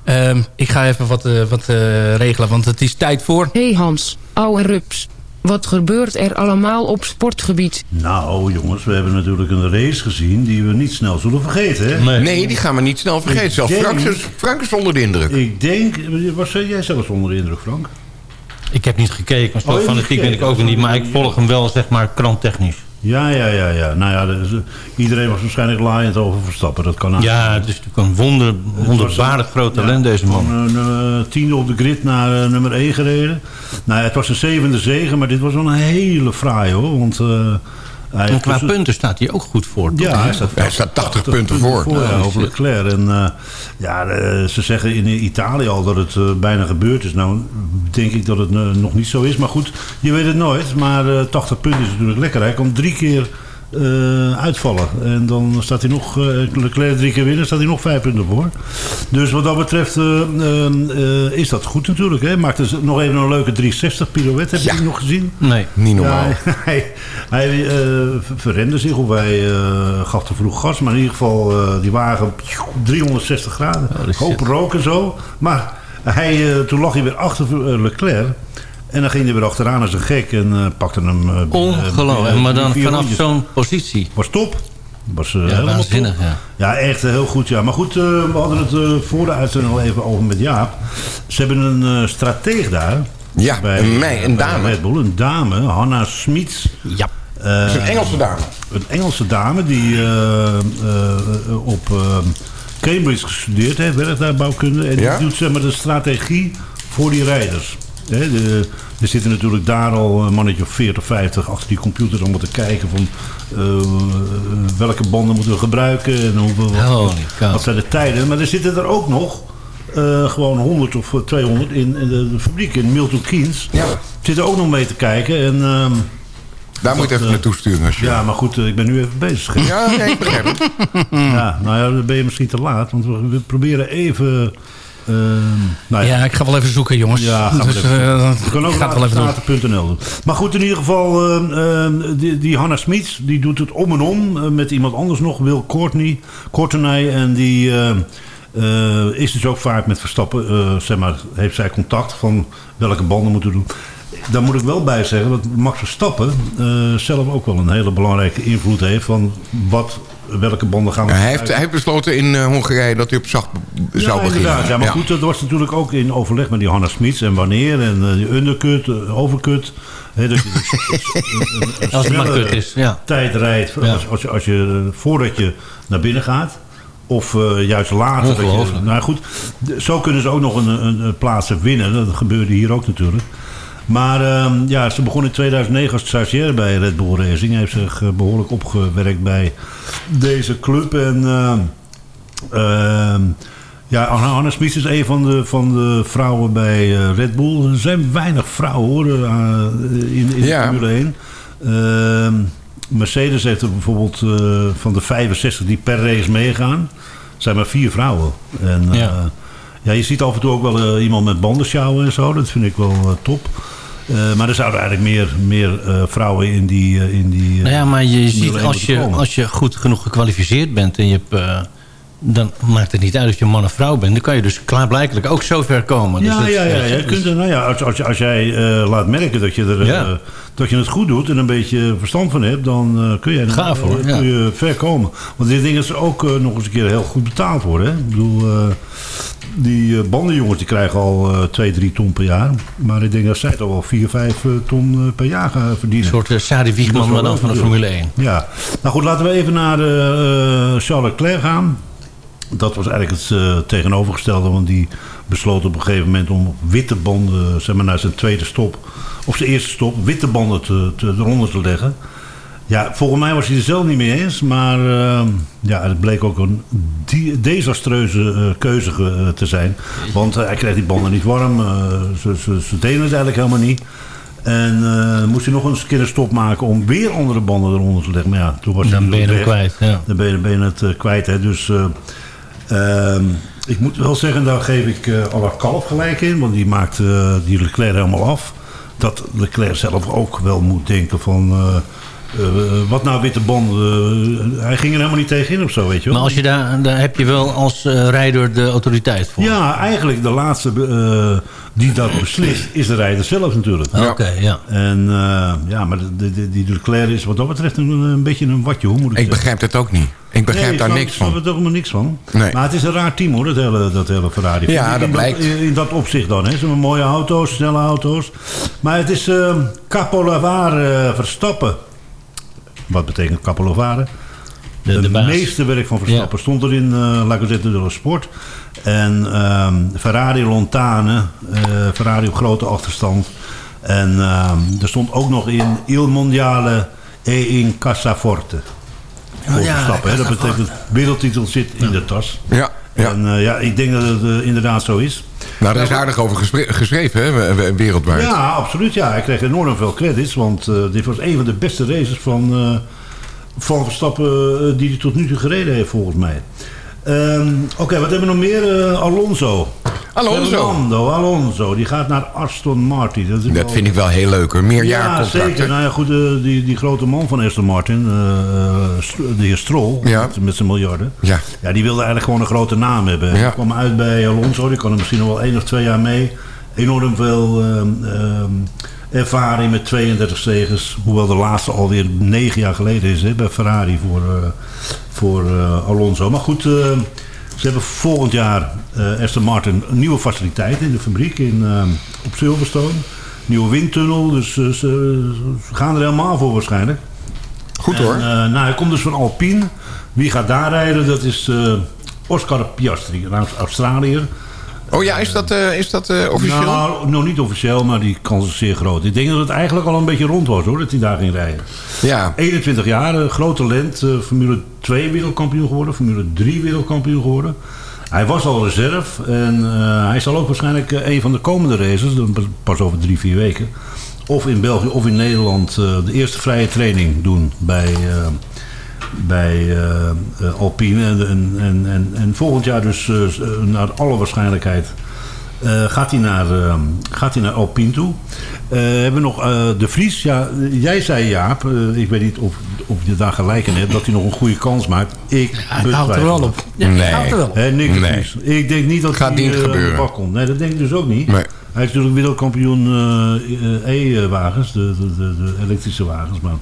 Ehm, ik ga even wat, eh, wat eh, regelen, want het is tijd voor... hey Hans, ouwe rups. Wat gebeurt er allemaal op sportgebied? Nou, jongens, we hebben natuurlijk een race gezien die we niet snel zullen vergeten, hè? Nee, die gaan we niet snel vergeten. Ik Zelfs denk- Frank is, Frank is onder de indruk. Ik denk... Was jij zelfs onder de indruk, Frank? Ik heb niet gekeken, maar Oh, zo fanatiek ben ik ook niet. Maar ik volg hem wel, zeg maar, kranttechnisch. Ja, ja, ja, ja. Nou ja, dus, eh, iedereen was waarschijnlijk laaiend over Verstappen. Dat kan. Ja, het is natuurlijk een wonder, wonderbaarlijk groot talent, deze man. Van eh, nummer tiende op de grid naar eh, nummer 1 gereden. Nou ja, het was een zevende zegen, maar dit was wel een hele fraai hoor. Want eh, hij En qua was- punten staat hij ook goed voor. toch? Ja, hij staat, Hij staat 80 punten voor. ja, over Leclerc. En eh, ja, eh, ze zeggen in Italië al dat het eh, bijna gebeurd is. Nou, denk ik dat het nog niet zo is. Maar goed, je weet het nooit. Maar eh 80 punten is natuurlijk lekker. Hij kan drie keer eh, uitvallen. En dan staat hij nog, eh, Leclerc drie keer winnen, staat hij nog vijf punten voor. Dus wat dat betreft eh, is dat goed natuurlijk. Hè. Maakt dus nog even een leuke 360 pirouette. Heb je die nog gezien? Nee. Niet normaal. Ja, hij hij eh, ver- verrende zich of hij eh, gaf te vroeg gas. Maar in ieder geval, eh, die wagen 360 graden. Hoop rook en zo. Maar hij, toen lag hij weer achter Leclerc. En dan ging hij weer achteraan als een gek en eh, pakte hem... eh, Ongelooflijk. maar dan vanaf zo'n positie. Was top. Was, eh, Ja, helemaal waanzinnig, top. ja. Ja, echt heel goed. Ja. Maar goed, eh, we hadden het eh, voor de uitzending al even over met Jaap. Ze hebben een eh, strateeg daar. Ja, een mei- een bij dame. Red Bull, een dame, Hanna Smits. Ja. Dat is een Engelse dame. Een Engelse dame die eh, eh, op eh, Cambridge gestudeerd heeft, werkt daar bouwkunde. En Ja? die doet zeg maar de strategie voor die rijders. Hè, de, er zitten natuurlijk daar al een mannetje of 40, 50 achter die computers allemaal te kijken van eh, welke banden moeten we gebruiken en hoeveel, wat, wat, zijn de tijden. Maar er zitten er ook nog eh, gewoon 100 of 200 in, in de, de fabriek in Milton Keynes. Ja. Zitten ook nog mee te kijken. En, ehm, Daar moet je even eh, naartoe sturen. Als je... ja, maar goed, eh, ik ben nu even bezig. Ja, nee, ik begrijp het. Ja, nou ja, dan ben je misschien te laat. Want we, we proberen even... ehm, nou Ja, ik ga wel even zoeken, jongens. Ja, we dus, eh, kan ook het wel even doen. Maar goed, in ieder geval, ehm, ehm, die, die Hannah Smits, die doet het om en om eh, met iemand anders nog, Will Courtney, Courtenay. En die eh, is dus ook vaak met Verstappen, zeg maar, heeft zij contact van welke banden moeten doen. Daar moet ik wel bij zeggen dat Max Verstappen zelf ook wel een hele belangrijke invloed heeft van wat, welke banden gaan we Hij heeft, hij heeft besloten in eh, Hongarije dat hij op zacht zou beginnen. inderdaad. Ja, maar goed, dat was natuurlijk ook in overleg met die Hanna Smits en wanneer. En eh, die undercut, eh, overcut. Hè, dat je dus een- een- een Als het maar snellere kut is, ja. tijd rijdt Ja. als, als, je, als je, voordat je naar binnen gaat. Of eh, juist later. Dat je, nou goed, zo kunnen ze ook nog een, een, een plaatsen winnen. Dat gebeurde hier ook natuurlijk. Maar ehm, ja, ze begon in 2009 als stagiair bij Red Bull Racing. Heeft zich eh, behoorlijk opgewerkt bij deze club. En ehm, ehm, ja, Anna Smith is een van de, van de vrouwen bij eh, Red Bull. Er zijn weinig vrouwen hoor, eh, in, in Ja. de Formule 1. Ehm, Mercedes heeft er bijvoorbeeld eh, van de 65 die per race meegaan, zijn maar vier vrouwen. En, eh, Ja. ja, je ziet af en toe ook wel iemand met banden sjouwen en zo. Dat vind ik wel top. Eh, maar er zouden eigenlijk meer, meer eh, vrouwen in die... eh, in die Nou ja, maar je ziet 1 als je, komen. als je goed genoeg gekwalificeerd bent... en je hebt, dan maakt het niet uit of je man of vrouw bent. Dan kan je dus klaarblijkelijk ook zo ver komen. Dus Ja, dat- ja, ja. dus- Je kunt er, nou ja als, als, jij laat merken dat je, er, Ja. dat je het goed doet en een beetje verstand van hebt, dan kun je, Gaaf, hoor, ja. kun je ver komen. Want dit ding is ook nog eens een keer heel goed betaald worden. Hè? Ik bedoel, die eh, bandenjongens die krijgen al eh 2, 3 ton per jaar. Maar ik denk dat zij toch wel 4, 5 ton eh, per jaar gaan verdienen. Een soort Sadi Wiegman, maar dan van de. Formule 1. Ja. Nou goed, laten we even naar eh, eh, Charles Leclerc gaan. Dat was eigenlijk het eh, tegenovergestelde. Want die besloot op een gegeven moment om op witte banden... zeg maar naar zijn tweede stop... of zijn eerste stop... witte banden te, te, eronder te leggen. Ja, volgens mij was hij er zelf niet mee eens. Maar eh, ja, het bleek ook een desastreuze eh, keuze ge- te zijn. Want eh, hij kreeg die banden niet warm. eh, ze, ze, ze deden het eigenlijk helemaal niet. En eh, moest hij nog eens een keer een stop maken om weer andere banden eronder te leggen. Maar ja, toen was hij Dan ben je hem kwijt. Ja. Dan ben je, ben je het eh, kwijt. Hè. Dus eh, ehm, ik moet wel zeggen, daar geef ik eh Allard Kalf gelijk in. Want die maakt eh, die Leclerc helemaal af. Dat Leclerc zelf ook wel moet denken van... eh, eh, wat nou witte banden? hij ging er helemaal niet tegen in of zo, weet je wel. Maar als je daar, daar heb je wel als eh, rijder de autoriteit voor. Ja, eigenlijk de laatste eh, die dat beslist is de rijder zelf natuurlijk. Oké, ja. En eh, ja, maar de, de, die Leclerc is wat dat betreft een, een beetje een watje. Hoe moet ik, Ik begrijp het ook niet. Ik begrijp nee, daar ik niks van. er helemaal niks van. Nee. Maar het is een raar team hoor, dat hele, dat hele Ferrari. Ja, ik dat in blijkt. in, in dat opzicht dan. Hè. Ze hebben mooie auto's, snelle auto's. Maar het is eh Capolavare Verstappen. Wat betekent Capolavare? De, de meeste werk van Verstappen stond er in uh, La Gazzetta dello Sport. En ehm, Ferrari Lontane, eh, Ferrari op grote achterstand. En ehm, er stond ook nog in Il Mondiale e in Cassaforte. Voor ja, Verstappen. hè. Dat betekent wereldtitel zit in de tas. Ja, ja. En eh, ja, ik denk dat het eh, inderdaad zo is. Nou, daar is aardig over geschreven, hè, we- we- wereldwijd. Ja, absoluut. Ja. Hij kreeg enorm veel credits. Want eh, dit was een van de beste races van, eh, van Verstappen eh, die hij tot nu toe gereden heeft, volgens mij. Ehm, Oké, wat hebben we nog meer? Alonso. Alonso. Fernando Alonso. Die gaat naar Aston Martin. Dat, is Dat wel- vind ik wel heel leuk, hoor. Meer ja, zeker. Nou ja, goed, eh, die, die grote man van Aston Martin, eh, eh, St- de heer Stroll, Ja. met, zijn miljarden. Ja. Ja, die wilde eigenlijk gewoon een grote naam hebben. Ja. Kwam uit bij Alonso, die kon er misschien nog wel één of twee jaar mee. Enorm veel ehm, ehm, ervaring met 32 zegens. Hoewel de laatste alweer negen jaar geleden is hè, bij Ferrari voor, eh, voor eh, Alonso. Maar goed, eh, ze hebben volgend jaar Aston Martin een nieuwe faciliteit in de fabriek in, ehm, op Silverstone. Nieuwe windtunnel, dus eh, ze, ze gaan er helemaal voor waarschijnlijk. Goed En, hoor. eh, nou, hij komt dus van Alpine. Wie gaat daar rijden? Dat is eh, Oscar Piastri, een Aus- Australiër. Oh ja, is dat, eh, is dat eh, officieel? Nou, nog niet officieel, maar die kans is zeer groot. Ik denk dat het eigenlijk al een beetje rond was hoor, dat hij daar ging rijden. ja. 21 jaar, eh, groot talent. eh, Formule 2 wereldkampioen geworden, Formule 3 wereldkampioen geworden. Hij was al reserve en eh, hij zal ook waarschijnlijk eh, een van de komende races, pas over drie, vier weken, of in België of in Nederland eh, de eerste vrije training doen bij, bij Alpine. En, en, en, en, en volgend jaar dus naar alle waarschijnlijkheid eh, gaat, hij naar, eh, gaat hij naar Alpine toe. Eh, hebben we nog eh, De Vries. Ja, jij zei Jaap, ik weet niet of, of je daar gelijk in hebt, dat hij nog een goede kans maakt. Ik hij houdt er wel op. Ja, Nee. hij houdt er wel op. Hè, Nick de Nee. Vries. Ik denk niet dat Gaat hij niet gebeuren. bak komt. Nee, dat denk ik dus ook niet. Nee. Hij is natuurlijk wereldkampioen eh, eh, E-wagens, de, de, de, de elektrische wagens. Maar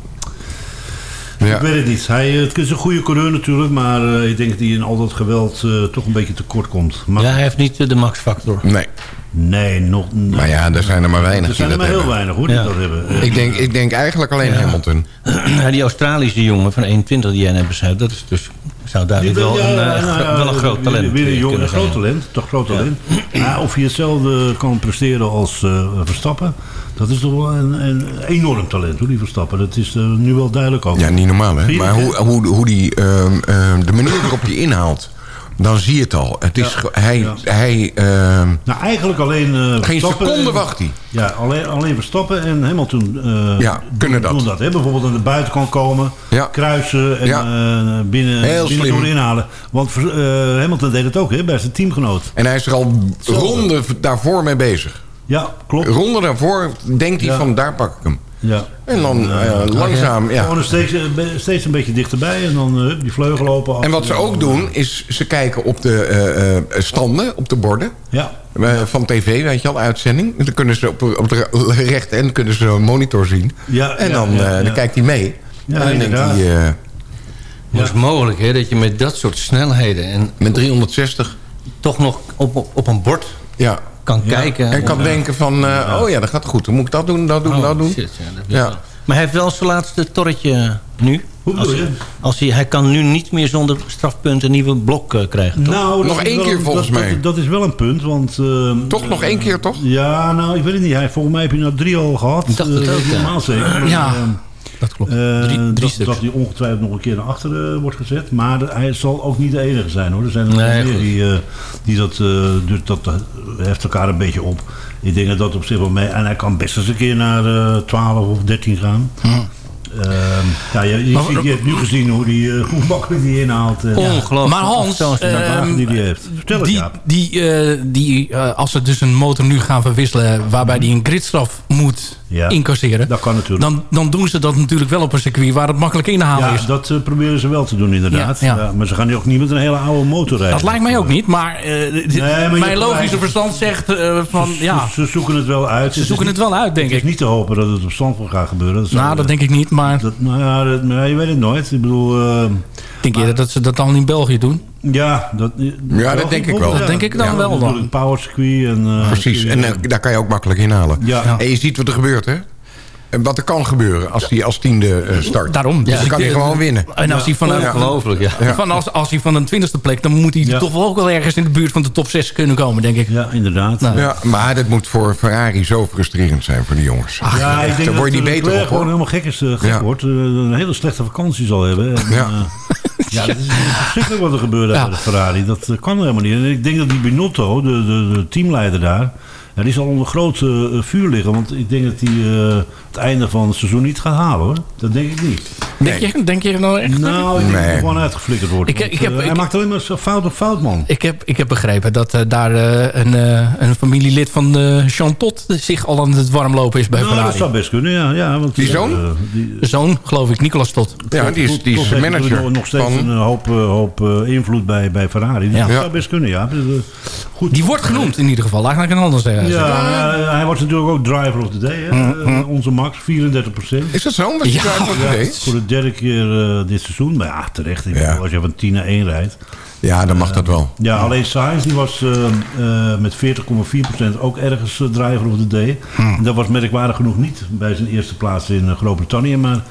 Ja. ik weet het niet. Hij, eh, het is een goede coureur natuurlijk, maar eh, ik denk dat hij in al dat geweld eh, toch een beetje tekort komt. Maar, Ja, hij heeft niet de max-factor. Nee. Nee, nog nee. Maar ja, er zijn er maar weinig Er zijn die er dat maar heel hebben. weinig hoor, die Ja. dat hebben. Ik denk, ik denk eigenlijk alleen Hamilton. Ja, die Australische jongen van 21 die jij net beschrijft, dat is dus, zou duidelijk Die wel, een, ja, eh, nou ja, wel een groot talent Weer een eh, jong, een kunnen groot talent, toch groot talent. Maar of je hetzelfde kan presteren als eh, Verstappen, dat is toch wel een, een enorm talent hoor, die Verstappen. Dat is eh, nu wel duidelijk ook. Ja, niet normaal hè. Je Maar hoe, hoe, hoe die, ehm, ehm, de manier waarop die inhaalt, dan zie je het al. Het is, Ja. hij, Ja. hij ehm, Nou, eigenlijk alleen eh geen seconde wacht hij. Ja, alleen, alleen Verstappen en Hamilton eh Ja, kunnen doen, dat. doen dat. Hè? Bijvoorbeeld aan de buitenkant komen, Ja. kruisen en eh, binnen, Heel binnen door inhalen. Want eh, Hamilton deed het ook hè, bij zijn teamgenoot. En hij is er al ronden daarvoor mee bezig. Ja, klopt. Ronden daarvoor denkt hij van daar pak ik hem. Ja. En dan eh, langzaam, ja. Gewoon steeds, eh, steeds een beetje dichterbij en dan eh, die vleugel open. af. En wat ze ook doen, is ze kijken op de eh, eh, standen, op de borden. Ja. Van tv, weet je al, uitzending. En dan kunnen ze op, op de rechte end kunnen ze een monitor zien. Ja, en ja, dan, ja, eh, ja. dan kijkt hij mee. Ja, en dan denkt inderdaad. hij... eh, Hoe is het mogelijk hè, dat je met dat soort snelheden... En met 360... toch nog op, op, op een bord ja. Kan kijken? En kan denken van, eh, oh ja, dat gaat goed. Dan moet ik dat doen, dat doen, Oh, dat doen. shit, ja, dat is Maar hij heeft wel zijn laatste torretje nu. Hoe als, je? Als hij, hij kan nu niet meer zonder strafpunt een nieuwe blok eh, krijgen, toch? Nou, dat Nog is één keer een- volgens dat, mij. Dat, dat is wel een punt, want... eh, Toch nog één keer, toch? Ja, nou, ik weet het niet. Hij, volgens mij heb je nou drie al gehad. Ik dacht het ook, ja. Normaal zeker. Ja, dat klopt. eh, Drie- drie dat, dat hij ongetwijfeld nog een keer naar achteren wordt gezet. Maar hij zal ook niet de enige zijn hoor. Er zijn er nog meer die, eh, die dat, eh, dus dat eh, heft elkaar een beetje op. Ik denk dat dat op zich wel mee. En hij kan best eens een keer naar eh 12 of 13 gaan. Ehm, ja, je, je, Maar- ziet, je hebt nu gezien hoe, die, eh, hoe makkelijk die inhaalt. eh, Ongelooflijk. Maar Hans, wagen die hij heeft. Vertel het, die, die, eh, die, eh, als ze dus een motor nu gaan verwisselen... waarbij die een gridstraf moet Ja, incasseren... Dat kan natuurlijk. Dan, dan doen ze dat natuurlijk wel op een circuit waar het makkelijk in te halen Ja, is. dat eh, proberen ze wel te doen inderdaad. Ja, maar ze gaan nu ook niet met een hele oude motor rijden. Dat lijkt mij ook niet, maar, eh, maar mijn logische verstand zegt eh, van... Ze, ja, ze zoeken het wel uit. ze zoeken het wel uit, denk Het is ik. niet te hopen dat het op Zandvoort gaat gebeuren. Nou, dat denk ik niet, maar dat, nou ja, dat, nou, je weet het nooit. Ik bedoel... denk je dat ze dat dan in België doen? Ja, dat, Ja, dat denk ik wel. Dat denk ik dan ja, wel dan. Natuurlijk power circuit en... eh, Precies, en eh, daar kan je ook makkelijk inhalen. Ja. En je ziet wat er gebeurt, hè? En wat er kan gebeuren als hij als tiende eh, start. Daarom. Dus dan kan hij gewoon winnen. En als hij van, Ongelooflijk, ja. Ja. van als, als hij van een twintigste plek... dan moet hij Ja. toch wel ook wel ergens in de buurt van de top 6 kunnen komen, denk ik. ja, inderdaad. Nou, Ja, maar dat moet voor Ferrari zo frustrerend zijn voor die jongens. ja, ik Echt, denk daar dat word je niet eh, beter op, gewoon hoor. helemaal gek, is, eh, gek Ja. wordt. eh, een hele slechte vakantie zal hebben. En, Ja. eh, ja, dat is verschrikkelijk wat er gebeurde Ja. bij de Ferrari. Dat eh, kan helemaal niet. En ik denk dat die Binotto, de, de, de teamleider daar... Ja, die zal onder groot eh, vuur liggen. Want ik denk dat hij eh, het einde van het seizoen niet gaat halen hoor. Dat denk ik niet. Denk, je, denk je nou echt? Nou, ik denk dat Nee. hij gewoon uitgeflikkerd wordt. Ik- Want, ik heb- eh, hij ik- maakt alleen maar zo fout op fout, man. Ik heb, ik heb begrepen dat eh, daar eh, een, eh, een familielid van eh Jean Tot zich al aan het warmlopen is bij nou, dat Ferrari. zou best kunnen, ja. ja want, Die zoon? die, De zoon, geloof ik, Nicolas Tot. Ja, die is, die is Tot heeft manager nog steeds van... een hoop, hoop eh, invloed bij, bij Ferrari. Dus Ja. Dat Ja. zou best kunnen, ja. Dus, goed. Die wordt genoemd in ieder geval, eigenlijk een ander zeggen. Ja, ja, hij wordt natuurlijk ook driver of the day, hè? Eh, onze Max, 34 procent. Is dat zo? Ja. Ja, voor de derde keer eh, dit seizoen. Maar ja, terecht. Ik Ja. bedoel, Als je van 10 naar 1 rijdt. Ja, dan mag dat wel. Ja, alleen Sainz die was eh, eh, met 40,4% ook ergens driver of the day. En dat was merkwaardig genoeg niet bij zijn eerste plaats in Groot-Brittannië. Maar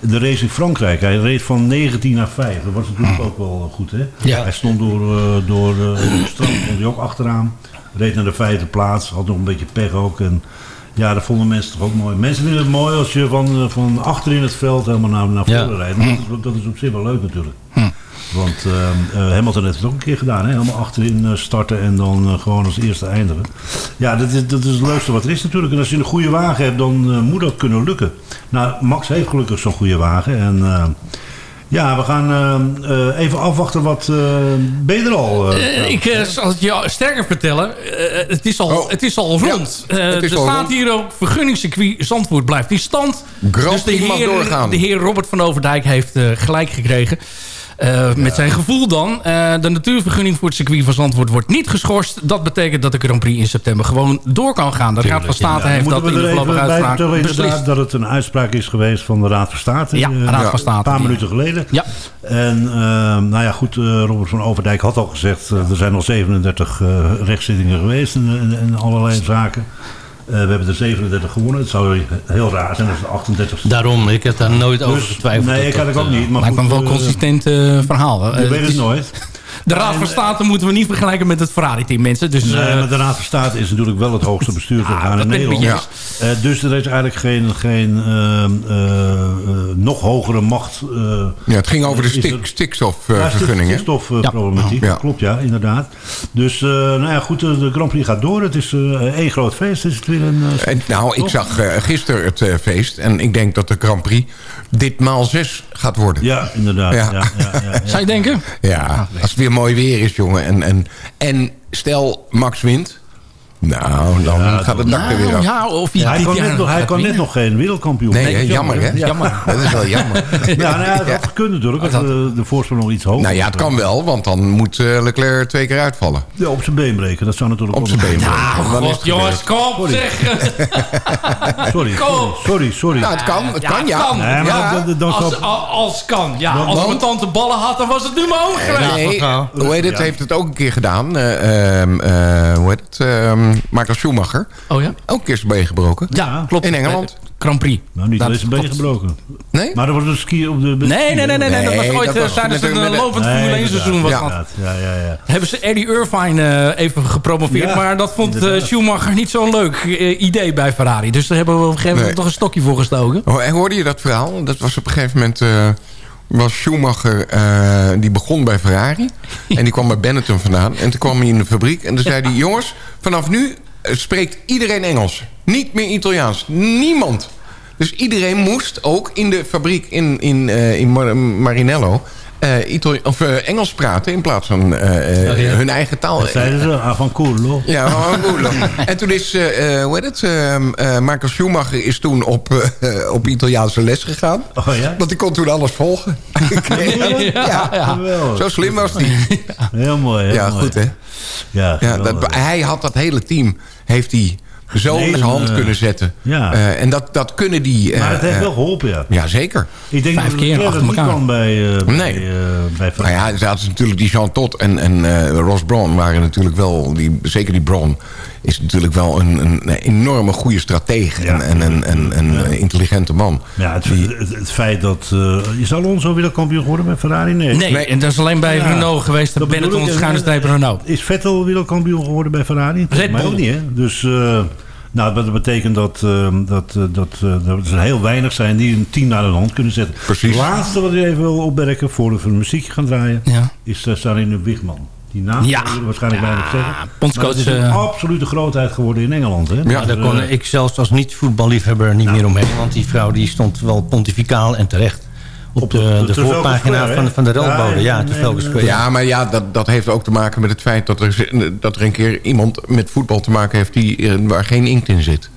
de race in Frankrijk, hij reed van 19 naar 5. Dat was natuurlijk ook wel goed, hè? Ja. Hij stond door, eh, door eh, de strand stond hij ook achteraan. Reed naar de vijfde plaats, had nog een beetje pech ook. En ja, dat vonden mensen toch ook mooi. Mensen vinden het mooi als je van, eh, van achter in het veld helemaal naar, naar Ja. voren rijdt. Dat, is- dat is op zich wel leuk natuurlijk. Want eh, eh, Hamilton heeft het ook een keer gedaan. Hè? Helemaal achterin eh, starten en dan gewoon als eerste eindigen. Ja, dat is, dat is het leukste wat er is natuurlijk. En als je een goede wagen hebt, dan moet dat kunnen lukken. Nou, Max heeft gelukkig zo'n goede wagen. En eh, ja, we gaan eh, eh, even afwachten wat... eh ben je er al? ik zal het je sterker vertellen. Het, is al, Oh. het is al Ja, rond. Het is er al staat rond. hier ook vergunningscircuit Zandvoort blijft in stand. Grand dus de mag heer, doorgaan. de heer Robert van Overdijk heeft eh, gelijk gekregen. Eh, Met zijn gevoel dan. Eh, de natuurvergunning voor het circuit van Zandvoort wordt niet geschorst. Dat betekent dat de Grand Prix in september gewoon door kan gaan. De Raad van State Ja, heeft moeten dat in de er voorlopige bij uitspraak inderdaad beslist. dat het een uitspraak is geweest van de Raad van State. Ja, Raad van State. Een paar minuten geleden. Ja. En eh, nou ja, goed, eh, Robert van Overdijk had al gezegd... er zijn al 37 eh, rechtszittingen geweest en, en, en allerlei zaken. Eh, we hebben er 37 gewonnen. Het zou heel raar zijn als de 38 Daarom, ik heb daar nooit over Dus, getwijfeld. nee, ik had ik ook eh, niet. Maar goed, wel een eh, consistent eh, verhaal. Je weet het het is- nooit. De Raad van State moeten we niet vergelijken met het Ferrari-team, mensen. Dus, Nee, eh, maar de Raad van State is natuurlijk wel het hoogste bestuursorgaan Ah, in ben ik met Nederland. Eh, dus er is eigenlijk geen, geen ehm, eh, eh, nog hogere macht. eh, Ja, het ging over de er- stik, Ja, stikstofvergunning, stikstofproblematiek, Ja. dat klopt ja, inderdaad. Dus eh, nou ja, goed, de Grand Prix gaat door. Het is eh, één groot feest. Is het weer een, eh, En, nou, ik zag eh, gisteren het eh, feest. En ik denk dat de Grand Prix ditmaal zes gaat worden. Ja, inderdaad. Ja. Ja. Ja, ja, ja, Zou je denken? Ja, als het weer mooi weer is, jongen. En, en, en stel, Max wint. Nou, dan gaat het dak er weer af. Ja, of hij, jaar net, nog- hij net geen wereldkampioen Nee, worden. hè, jammer, hè? Jammer. Dat is wel jammer. Ja, nou ja, dat had gekund natuurlijk. Als de, de voorsprong nog iets hoger Nou ja, het kan wel, want dan moet eh, Leclerc twee keer uitvallen. Ja, op zijn been breken. Dat zou natuurlijk Op zijn been breken. Dan is God, jongens, kom zeg. Sorry, Kom. sorry, sorry. Nou, het kan, het kan, ja. kan. Nee, maar Ja. dat- dat- dan Als, zou- als, kan. Ja, Want- als mijn tante ballen had, dan was het nu geweest. Nee, hoe heet het, Ja. heeft het ook een keer gedaan. eh, ehm, eh, hoe heet het? Ehm Michael Schumacher. Oh ja? Ook een keer zijn been gebroken. Ja, klopt. In Engeland. Eh, Grand Prix. Nou, niet Dat zijn been klopt. gebroken. Nee? Maar er was een ski op de... Nee, nee, nee, nee, nee, dat was ooit dat eh, was tijdens een een- eh, een- lopend Nee, Formule 1 inderdaad. seizoen was Ja. dat. Ja, ja, ja. Hebben ze Eddie Irvine eh, even gepromoveerd, Ja, maar dat vond eh, inderdaad. Schumacher niet zo'n leuk eh, idee bij Ferrari. Dus daar hebben we op een gegeven moment Nee. toch een stokje voor gestoken. Oh, en hoorde je dat verhaal? Dat was op een gegeven moment... eh, was Schumacher, eh, die begon bij Ferrari. en die kwam bij Benetton vandaan. En toen kwam hij in de fabriek. En toen zei hij... Jongens, vanaf nu eh, spreekt iedereen Engels. Niet meer Italiaans. Niemand. Dus iedereen moest ook in de fabriek in, in, eh, in Mar- Marinello... Itali- of, eh, Engels praten in plaats van eh, Oh, ja. hun eigen taal. Dat zeiden ze, ah, van Curlo. Ja, van. En toen is, hoe heet het, ehm, eh, Michael Schumacher is toen op, op Italiaanse les gegaan. Oh ja? Want die kon toen alles volgen. ja, zo slim was die. Heel mooi, heel Ja, mooi. goed hè. Ja, dat, hij had dat hele team, heeft hij zo in zijn hand eh, kunnen zetten. ja. Eh, en dat, dat kunnen die... eh, Maar het heeft eh, wel geholpen, ja. Ja, zeker. Ik denk Vijf dat keer achter dat niet elkaar. kan bij, eh, bij, Nee. eh, bij Nou ja, ze hadden natuurlijk die Jean Todt en, en eh, Ross Brawn waren natuurlijk wel... Die, zeker die Brawn is natuurlijk wel een, een enorme goede stratege. Ja. en, en, en, en een intelligente man. Ja, het, Die- het, het feit dat... eh is Alonso weer kampioen geworden bij Ferrari? Nee. Nee, Nee. en dat is alleen bij Ja, Renault geweest. Dat Benetton ik. schuine streep Renault. Is Vettel wereldkampioen geworden bij Ferrari? Red Bull. ook niet, hè? Dus... eh, nou, dat betekent dat, eh, dat, eh, dat, eh, dat er heel weinig zijn die een team naar de hand kunnen zetten. Precies. Het laatste wat ik even wil opmerken, voor we een muziekje gaan draaien, Ja. is uh, Sarine Wigman. Die naam Ja. waarschijnlijk Ja, weinig zeggen. bondscoach, Maar het is een eh, absolute grootheid geworden in Engeland. Hè? Ja, Dus, Daar kon eh, ik zelfs als niet-voetballiefhebber niet meer omheen. Want die vrouw die stond wel pontificaal en terecht. Op, de, de- de, de Trafalgar voorpagina Square, van, van de Ja, relbode. Ja, Square. Ja, maar ja, dat, dat heeft ook te maken met het feit dat er, dat er een keer iemand met voetbal te maken heeft die, eh, waar geen inkt in zit.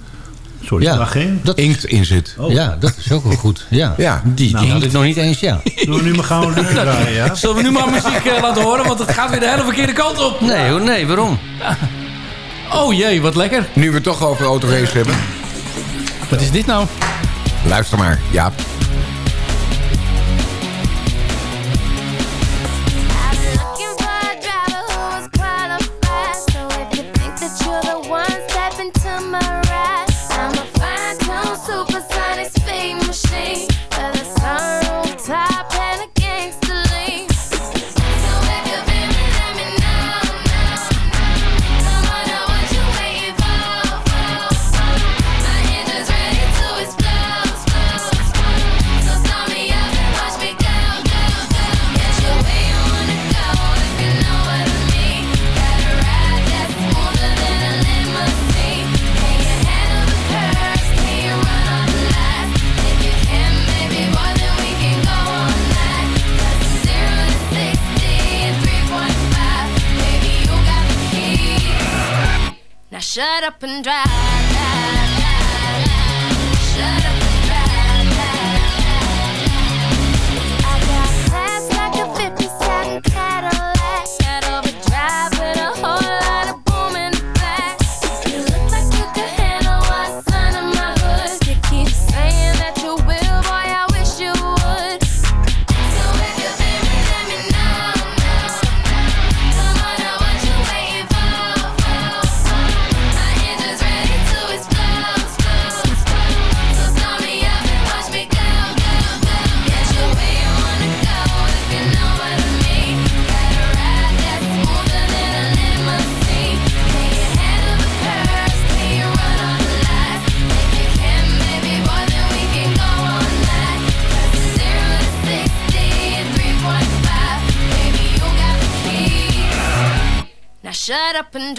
Sorry, Ja, dat, Inkt in zit. Oh. ja, dat is ook wel goed. Ja, Ja. die, Nou, had ik nog niet eens, ja. Zullen we nu maar gaan draaien, ja? Zullen we nu maar muziek eh, laten horen? Want het gaat weer de hele verkeerde kant op. Nee hoor, nee, waarom? Oh jee, wat lekker. Nu we het toch over autorace hebben. Wat is dit nou? Luister maar, ja. Shut up and drive. Up and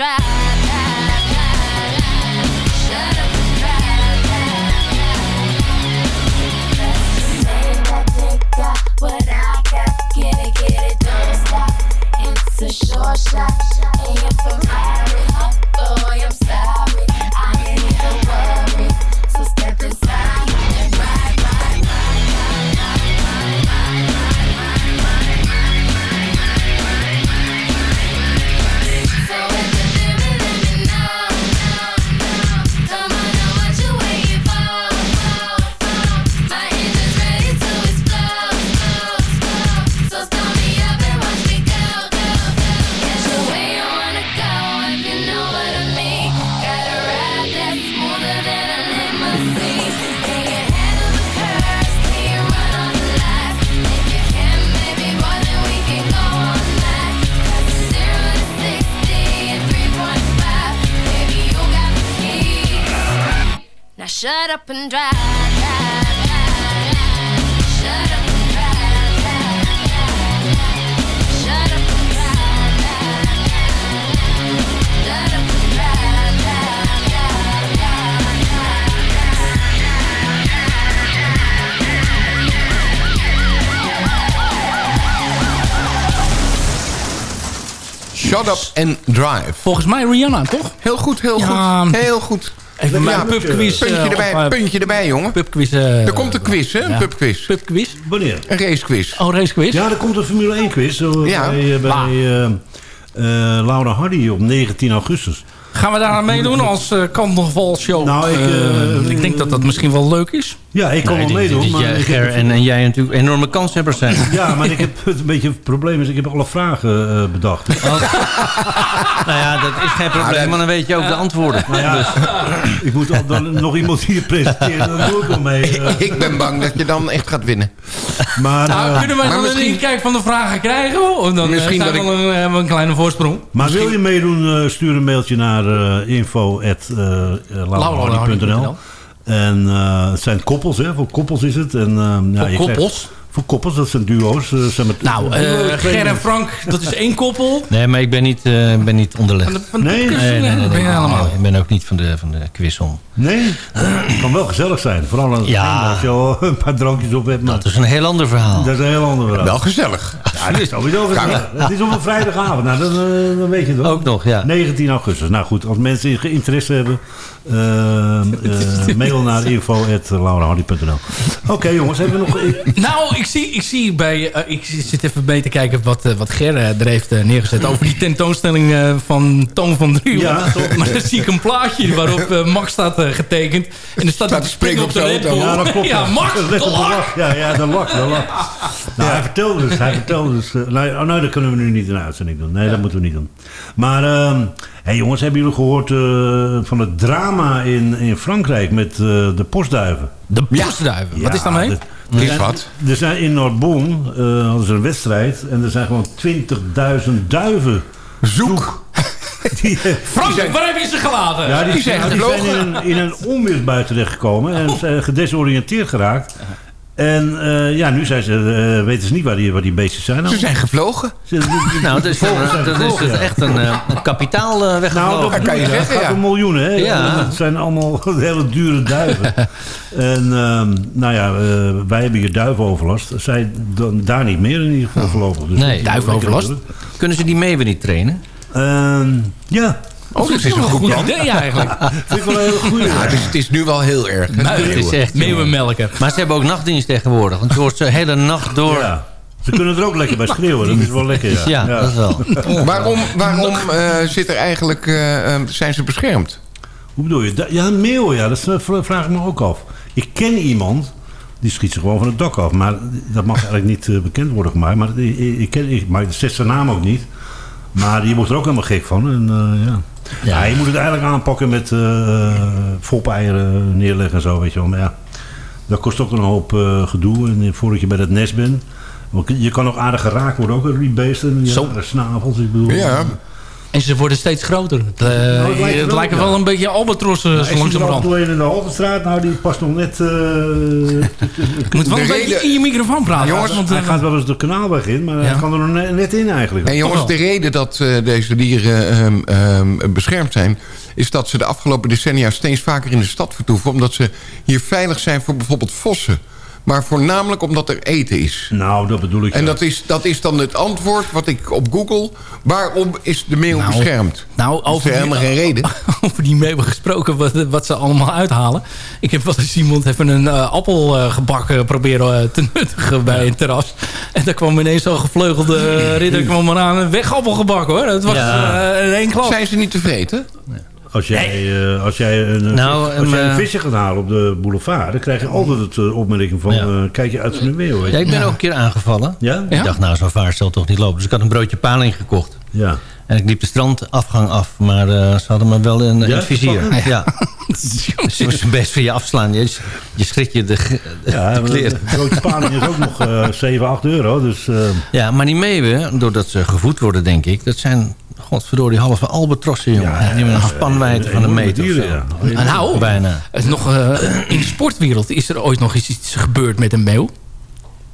Shut up and drive, drive, drive, drive. Shut up and drive, drive, drive. Shut up and drive, drive, drive. Shut up and drive, drive, drive, drive. Shut up and drive. Volgens mij Rihanna, toch? Heel goed, heel Ja, goed. Heel goed. Even mijn Ja, pubquiz. Puntje eh, erbij, op, eh, puntje erbij, jongen. Pubquiz. eh, Er komt een quiz, hè? Een ja. pubquiz. Pubquiz? Wanneer? Een racequiz. Oh, racequiz? Ja, er komt een Formule 1 quiz eh, Ja. bij, eh, bij eh, eh, Laura Hardy op 19 augustus. Gaan we daar aan meedoen als uh, carnavalshow? Nou, ik, Eh, eh, ik denk dat dat misschien wel leuk is. Ja, ik kan Nee, wel meedoen. dat Maar jij, heb, en, en jij natuurlijk enorme kanshebbers zijn. ja, maar ik heb het een beetje het probleem is, ik heb alle vragen eh, bedacht. nou ja, dat is geen probleem, maar dan weet je ook de antwoorden. Nou ja, Dus, ik moet al dan nog iemand hier presenteren, daar doe ik wel mee. eh. Ik ben bang dat je dan echt gaat winnen. maar, Nou, eh, kunnen wij maar dan misschien- een inkijk van de vragen krijgen? Of dan Misschien zijn we ik- een, hebben we een kleine voorsprong. maar wil je meedoen, eh, stuur een mailtje naar uh, info.laurahardy.nl En eh, het zijn koppels, hè? Voor koppels is het. En, eh, ja, koppels? Voor koppels, dat zijn duo's. eh, zijn met, Nou, eh, twee Ger en. Frank, dat is één koppel. nee, maar ik ben niet, eh, ben niet onderlegd. Van de, van de Nee? pubquiz, Nee, nee, nee, ben je helemaal. Ik ben ook niet van de, van de quiz om. Nee, het kan wel gezellig zijn. Vooral Ja. als je al een paar drankjes op hebt. Maar Dat is een heel ander verhaal. dat is een heel ander verhaal. Wel gezellig. Ja, dat is sowieso gezellig. Het is op een vrijdagavond. Nou, dan, dan weet je het wel. Ook nog, ja. 19 augustus. Nou goed, als mensen ge- interesse hebben, mail naar info.laurahardy.nl Oké jongens, hebben we nog... Nou, ik zie, ik zie bij... eh, ik zit even mee te kijken wat, eh, wat Ger eh, er heeft eh, neergezet... over die tentoonstelling eh, van Toon van Driel. Ja, toch? Maar dan zie ik een plaatje waarop eh, Max staat eh, getekend. En er staat springen springen op de auto. Ja, dat klopt. Ja, Max, Dat ligt de lak. Ja, ja, de lak, de lak. Nou, hij vertelde dus, hij vertelde dus... eh, nou, oh, nou, dat kunnen we nu niet in de uitzending doen. Nee, dat moeten we niet doen. Maar, ehm hey jongens, hebben jullie gehoord eh, van het drama in, in Frankrijk met eh, de postduiven? De postduiven. Wat is daarmee? de- Is er zijn- wat? Er zijn in Noordboom, eh hadden ze een wedstrijd en er zijn gewoon 20.000 duiven. Zoek. Die, Frank, waar heb je ze gelaten? ja, die, Die zijn die zijn in, een, in een onweersbui terechtgekomen en zijn gedesoriënteerd geraakt. En eh, ja, nu zijn ze, eh, weten ze niet waar die, waar die beestjes zijn. Ze zijn gevlogen. Ze- Nou, dat is, vogels zijn dat is gevlogen, ja. echt een, eh, een kapitaal eh, Nou, dat kan je zeggen, Het gaat ja. om miljoenen, hè? Ja. Het zijn allemaal hele dure duiven. en ehm, nou ja, wij hebben hier duivenoverlast. Zij dan, daar niet meer in ieder geval voorlopig. Dus Nee, dat duivenoverlast? Kunnen ze die mee weer niet trainen? Ehm, ja, Oh, dat is een goed plan. idee eigenlijk. vind ik wel een hele goede. Ja, het, is, het is nu wel heel erg. Nou, Het is echt... Meeuwenmelken. Maar ze hebben ook nachtdienst tegenwoordig. Want je hoort ze de hele nacht door. Ja, Ja. Ze kunnen er ook lekker bij schreeuwen. Dat is wel lekker, ja. dat is wel. Waarom, waarom eh, zit er eigenlijk, eh, eh, zijn ze beschermd? Hoe bedoel je? Ja, een meeuw, ja. Dat vraag ik me ook af. Ik ken iemand... Die schiet ze gewoon van het dak af. Maar dat mag eigenlijk niet bekend worden gemaakt. Maar ik, ik, ken, ik, maar ik zet zijn naam ook niet. Maar die wordt er ook helemaal gek van. En, eh, ja. Ja. je moet het eigenlijk aanpakken met uh, eieren neerleggen en zo, weet je wel. Maar ja, dat kost ook een hoop uh, gedoe. En voordat je bij dat nest bent... Want je kan ook aardig geraakt worden, ook die beesten. Ja, snavels, ik bedoel. Ja. En ze worden steeds groter. Het, uh, Nou, het lijkt het wel, lijken ja. wel een beetje albatrossen Nou, zo ik er langzamerhand. een in de Haltestraat. Nou, die past nog net... eh, Je moet wel De een beetje reden- in je microfoon praten. Jongens, want, hij eh, gaat wel eens de kanaalweg in, maar Ja. hij kan er nog ne- net in eigenlijk. En jongens, de reden dat eh, deze dieren ehm, ehm, beschermd zijn... is dat ze de afgelopen decennia steeds vaker in de stad vertoeven... omdat ze hier veilig zijn voor bijvoorbeeld vossen. Maar voornamelijk omdat er eten is. Nou, dat bedoel ik. En ja. dat is, dat is dan het antwoord wat ik op Google... waarom is de meeuw Nou, beschermd? Nou, over helemaal geen reden. over die meeuwen gesproken, wat, wat ze allemaal uithalen. Ik heb wel eens iemand even een uh, appelgebak uh, proberen uh, te nuttigen bij een terras. En daar kwam ineens zo'n gevleugelde ridder kwam maar aan. Een weg appelgebak hoor. Dat was Ja. uh, in één klap. Zijn ze niet tevreden? Als jij, eh, als jij, een, Nou, als jij um, een eh, visje gaat halen op de boulevard... dan krijg je altijd het eh, opmerking van... Ja. eh, kijk je uit van de meeuw. weet Ja, ik ben ook een keer aangevallen. Ja? Ik dacht, nou, zo'n vaart zal toch niet lopen. Dus ik had een broodje paling gekocht. Ja. En ik liep de strandafgang af. Maar eh, ze hadden me wel in, in Ja, het vizier. Ja. Dus je moest best van je afslaan. Je, je schrik je de, de, Ja, de kleren. een broodje paling is ook nog eh 7, 8 euro. Dus, eh, Ja, maar die meeuwen, doordat ze gevoed worden, denk ik... dat zijn, godverdorie, halve albatrossen, jongen. die hebben een spanwijdte van een meter of zo. En nou, Bijna. Het nog, eh, in de sportwereld is er ooit nog eens iets gebeurd met een meeuw.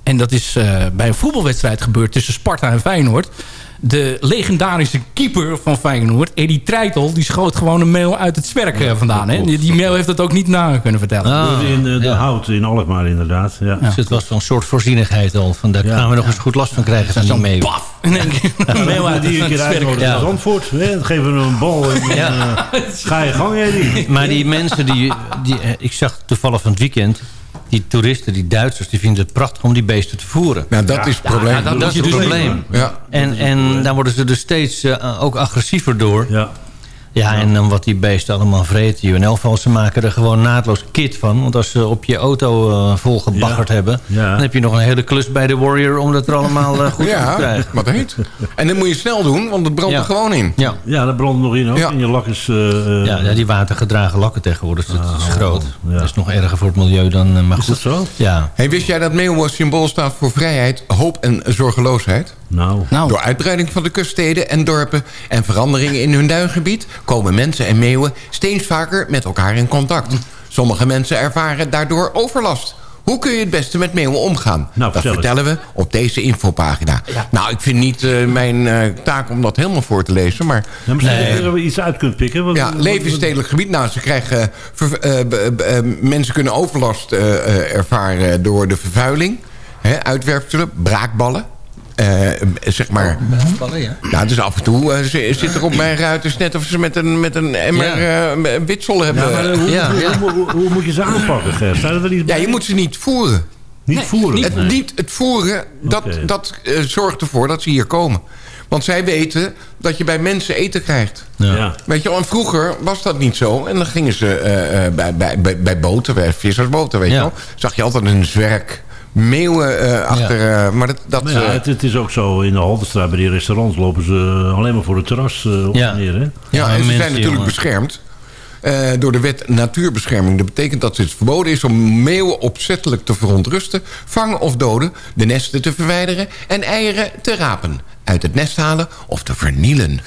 En dat is eh, bij een voetbalwedstrijd gebeurd tussen Sparta en Feyenoord. De legendarische keeper van Feyenoord, Eddie Treitel... die schoot gewoon een meeuw uit het zwerk eh, vandaan. Hè? Die, die meeuw heeft dat ook niet na kunnen vertellen. Ah, in de ja. hout in Alkmaar inderdaad. Ja. Dus het was zo'n soort voorzienigheid al. Van daar gaan we nog eens goed last van krijgen van die meeuwen. Paf! Een meeuw uit die een keer zwerk. uitnodigen naar Zandvoort. hè, Dan geven we hem een bal en dan, Ja. eh, ga je gang, Eddie. Maar die mensen die, die... eh, Ik zag toevallig van het weekend... Die toeristen, die Duitsers, die vinden het prachtig om die beesten te voeren. Nou, dat is het probleem. Ja, dat, Dat is het probleem. Ja. En, en daar worden ze dus steeds eh, ook agressiever door. Ja. Ja, en dan wat die beesten allemaal vreten. UNL-val, ze maken er gewoon naadloos kit van. Want als ze op je auto eh volgebaggerd hebben... Ja. dan heb je nog een hele klus bij de Warrior... om dat er allemaal eh, goed te Ja, krijgen. wat heet. En dan moet je snel doen, want het brandt Ja. er gewoon in. Ja. Ja, dat brandt nog in ook. Ja. En je lak is... eh, Ja, ja, die watergedragen lakken tegenwoordig, dus dat is groot. ja. Dat is nog erger voor het milieu dan... maar is goed. dat zo? Ja. Hey, wist jij dat meeuwen symbool staat voor vrijheid, hoop en zorgeloosheid? Nou, Nou, Door uitbreiding van de kuststeden en dorpen en veranderingen in hun duingebied... komen mensen en meeuwen steeds vaker met elkaar in contact. Sommige mensen ervaren daardoor overlast. Hoe kun je het beste met meeuwen omgaan? Nou, dat vertellen we op deze infopagina. Nou, ik vind niet eh, mijn eh, taak om dat helemaal voor te lezen... maar ja, misschien dat we iets uit kunt pikken. Wat, ja, wat- leven in stedelijk gebied. Nou, ze krijgen, eh, mensen kunnen overlast ervaren door de vervuiling. Hè, uitwerpselen, braakballen. Eh, zeg maar, ja. nou, dus af en toe zi- zit er op mijn ruiters net of ze met een, met een emmer Ja. eh, witsel hebben. Ja, maar Ja, hoe, Ja, hoe, ja. Hoe, hoe- hoe moet je ze aanpakken? Staat er iets bij? je moet ze niet voeren. Niet voeren. Het, niet, het voeren, dat, dat zorgt ervoor dat ze hier komen. Want zij weten dat je bij mensen eten krijgt. Ja. Weet je wel, en vroeger was dat niet zo. En dan gingen ze eh, eh, bij, bij, bij, bij boten, bij vissersboten, weet Ja. je wel. Zag je altijd een zwerk meeuwen eh, achter. eh, maar dat, dat Maar ja, eh, het, het is ook zo, in de Haltestraat bij die restaurants lopen ze alleen maar voor het terras op Ja. neer. Hè? ja, Ja, en ze zijn natuurlijk jongen. beschermd. eh, door de wet natuurbescherming. Dat betekent dat het verboden is om meeuwen opzettelijk te verontrusten... vangen of doden, de nesten te verwijderen... en eieren te rapen, uit het nest halen of te vernielen.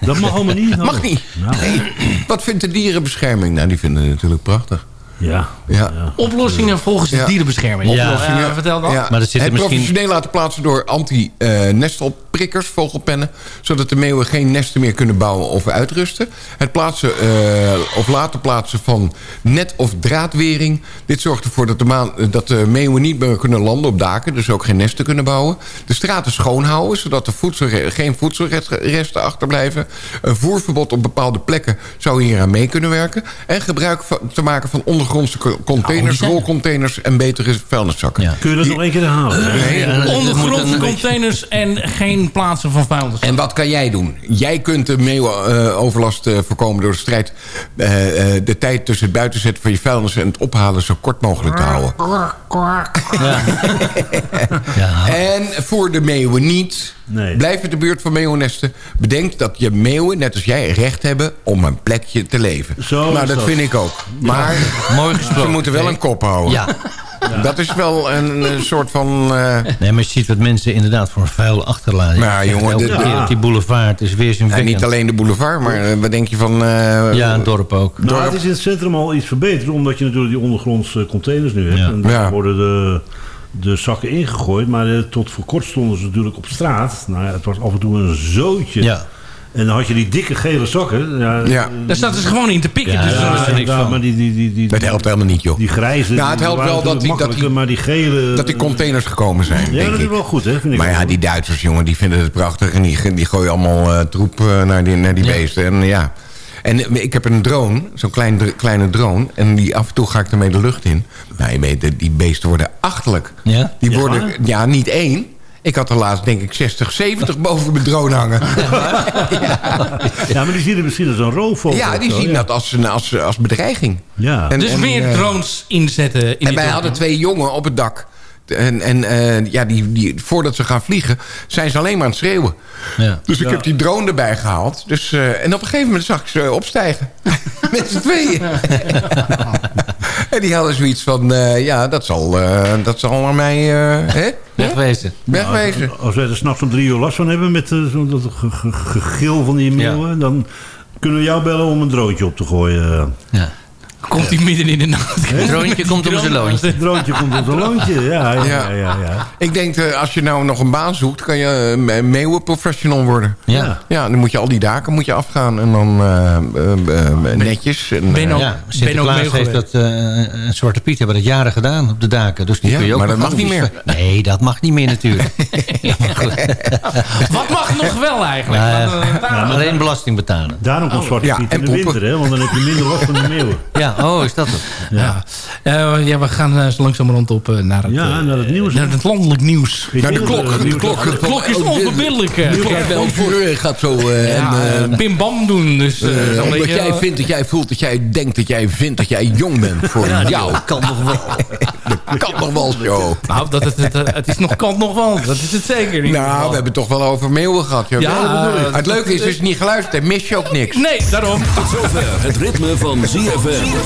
Dat mag allemaal niet. Mag niet. Nou, Nee. Wat vindt de dierenbescherming? Nou, die vinden het natuurlijk prachtig. Ja. Ja. oplossingen volgens de Ja. dierenbescherming. Ja. Oplossingen, eh, vertel dan. Maar er zitten het misschien- professioneel laten plaatsen door anti-nestelprikkers, vogelpennen... zodat de meeuwen geen nesten meer kunnen bouwen of uitrusten. Het plaatsen eh, of laten plaatsen van net- of draadwering. Dit zorgt ervoor dat de, maan, dat de meeuwen niet meer kunnen landen op daken... dus ook geen nesten kunnen bouwen. De straten schoonhouden, zodat er voedsel, geen voedselresten achterblijven. Een voerverbod op bepaalde plekken zou hier aan mee kunnen werken. En gebruik te maken van ondergrondse co- containers, rolcontainers... en betere vuilniszakken. Ja. Kun je dat nog één keer herhalen? Nee, Ja, Ondergrondse een- containers en geen plaatsen van vuilnis. En wat kan jij doen? Jij kunt de meeuwenoverlast eh, voorkomen door de strijd... eh, eh, de tijd tussen het buitenzetten van je vuilnis... en het ophalen zo kort mogelijk te houden. Ja. En voor de meeuwen niet. Nee. Blijf in de buurt van meeuwennesten. Bedenk dat je meeuwen, net als jij, recht hebben om een plekje te leven. Zo nou, dat dat. vind ik ook. Maar Mooi ze moeten wel een kop houden. Ja. Dat is wel een, soort van... eh, Nee, maar je ziet wat mensen inderdaad voor een vuil achterlaten. Nou, jongen, Elke de- keer ja. op die boulevard is weer zijn en niet alleen de boulevard, maar eh, wat denk je van... eh, Ja, een dorp ook. Nou, Dorp. het is in het centrum al iets verbeterd, omdat je natuurlijk die ondergrondse containers nu hebt. Ja. En daar Ja. worden de, de zakken ingegooid, maar eh, tot voor kort stonden ze natuurlijk op straat. Nou ja, het was af en toe een zootje. Ja. En dan had je die dikke gele zakken. Ja, Ja. Daar staat ze gewoon in te pikken. Ja, dus ja, dat is ja, er niks ja, van. maar die, die, die, die, Dat helpt helemaal niet, joh. die grijze... Nou, het helpt wel dat die- dat die- Maar die gele... Dat die containers gekomen zijn, Ja, denk dat is wel goed, hè? Vind ik Maar ja, die Duitsers, jongen, die vinden het prachtig. En die, die gooien allemaal eh, troep eh, naar die, naar die beesten. En ja... En eh, ik heb een drone, zo'n klein, kleine drone. En die af en toe ga ik ermee de lucht in. Nou, je weet, die beesten worden achterlijk. Ja? Die Ja, worden, waar? ja, niet één. Ik had er laatst, denk ik, 60, 70 boven mijn drone hangen. Ja, maar die zien er misschien als een roofvogel. Ja, die zien ja. dat als, een- als, als bedreiging. Ja. En- Dus en, meer eh, drones inzetten. In En wij hadden twee jongen op het dak. En, en eh, ja, die, die, voordat ze gaan vliegen, zijn ze alleen maar aan het schreeuwen. Ja. Dus ik Ja. heb die drone erbij gehaald. Dus, eh, en op een gegeven moment zag ik ze opstijgen. Met z'n tweeën. en die hadden zoiets van... eh, ja, dat zal, eh, dat zal maar mij... eh, hè? Wegwezen. Wegwezen. Nou, als wij er s'nachts om drie uur last van hebben met dat ge- ge- gegil van die meeuwen... dan kunnen we jou bellen om een droontje op te gooien. Ja. Komt hij midden in de nacht. Het droontje komt om zijn loontje. Het droontje komt op zijn loontje, ja. ja, ja, ja, ja. Ik denk, eh, als je nou nog een baan zoekt... kan je uh, meeuwenprofessional worden. Ja. Ja, dan moet je al die daken moet je afgaan. En dan eh, netjes. En, Ben ook- Ja, Sinterklaas mee heeft dat, eh, een Zwarte Piet hebben dat jaren gedaan op de daken. Dus die Ja, kun je ook maar dat mag niet gaan Nee, dat mag niet meer natuurlijk. ja, maar goed. Wat mag nog wel eigenlijk? Nou eh, daar- alleen belasting betalen. Daarom komt Zwarte Ja, Piet in de winter, hè, want dan heb je minder last van die meeuwen. Ja, oh, is dat het? Ja. Eh, ja, we gaan eh, zo langzamerhand op eh, naar het, Ja, naar het nieuws. naar het landelijk nieuws. Naar de klok, de klok. De klok is onverbiddelijk. eh. De klok bij ons uur gaat zo... eh, Ja, en, eh, Bim Bam doen. Dus, omdat jij vindt dat jij voelt dat jij denkt dat jij vindt dat jij jong bent voor jou. kan nog wel. Dat kan nog wel zo. Nou, dat het, het, het is nog kant nog wel. Dat is het zeker. ieder Nou, we hebben het toch wel over meeuwen gehad. Ja, dat bedoel ik. eh, het leuke is, als je niet geluisterd hebt, mis je ook niks. Nee, daarom. Tot zover het ritme van ZFM.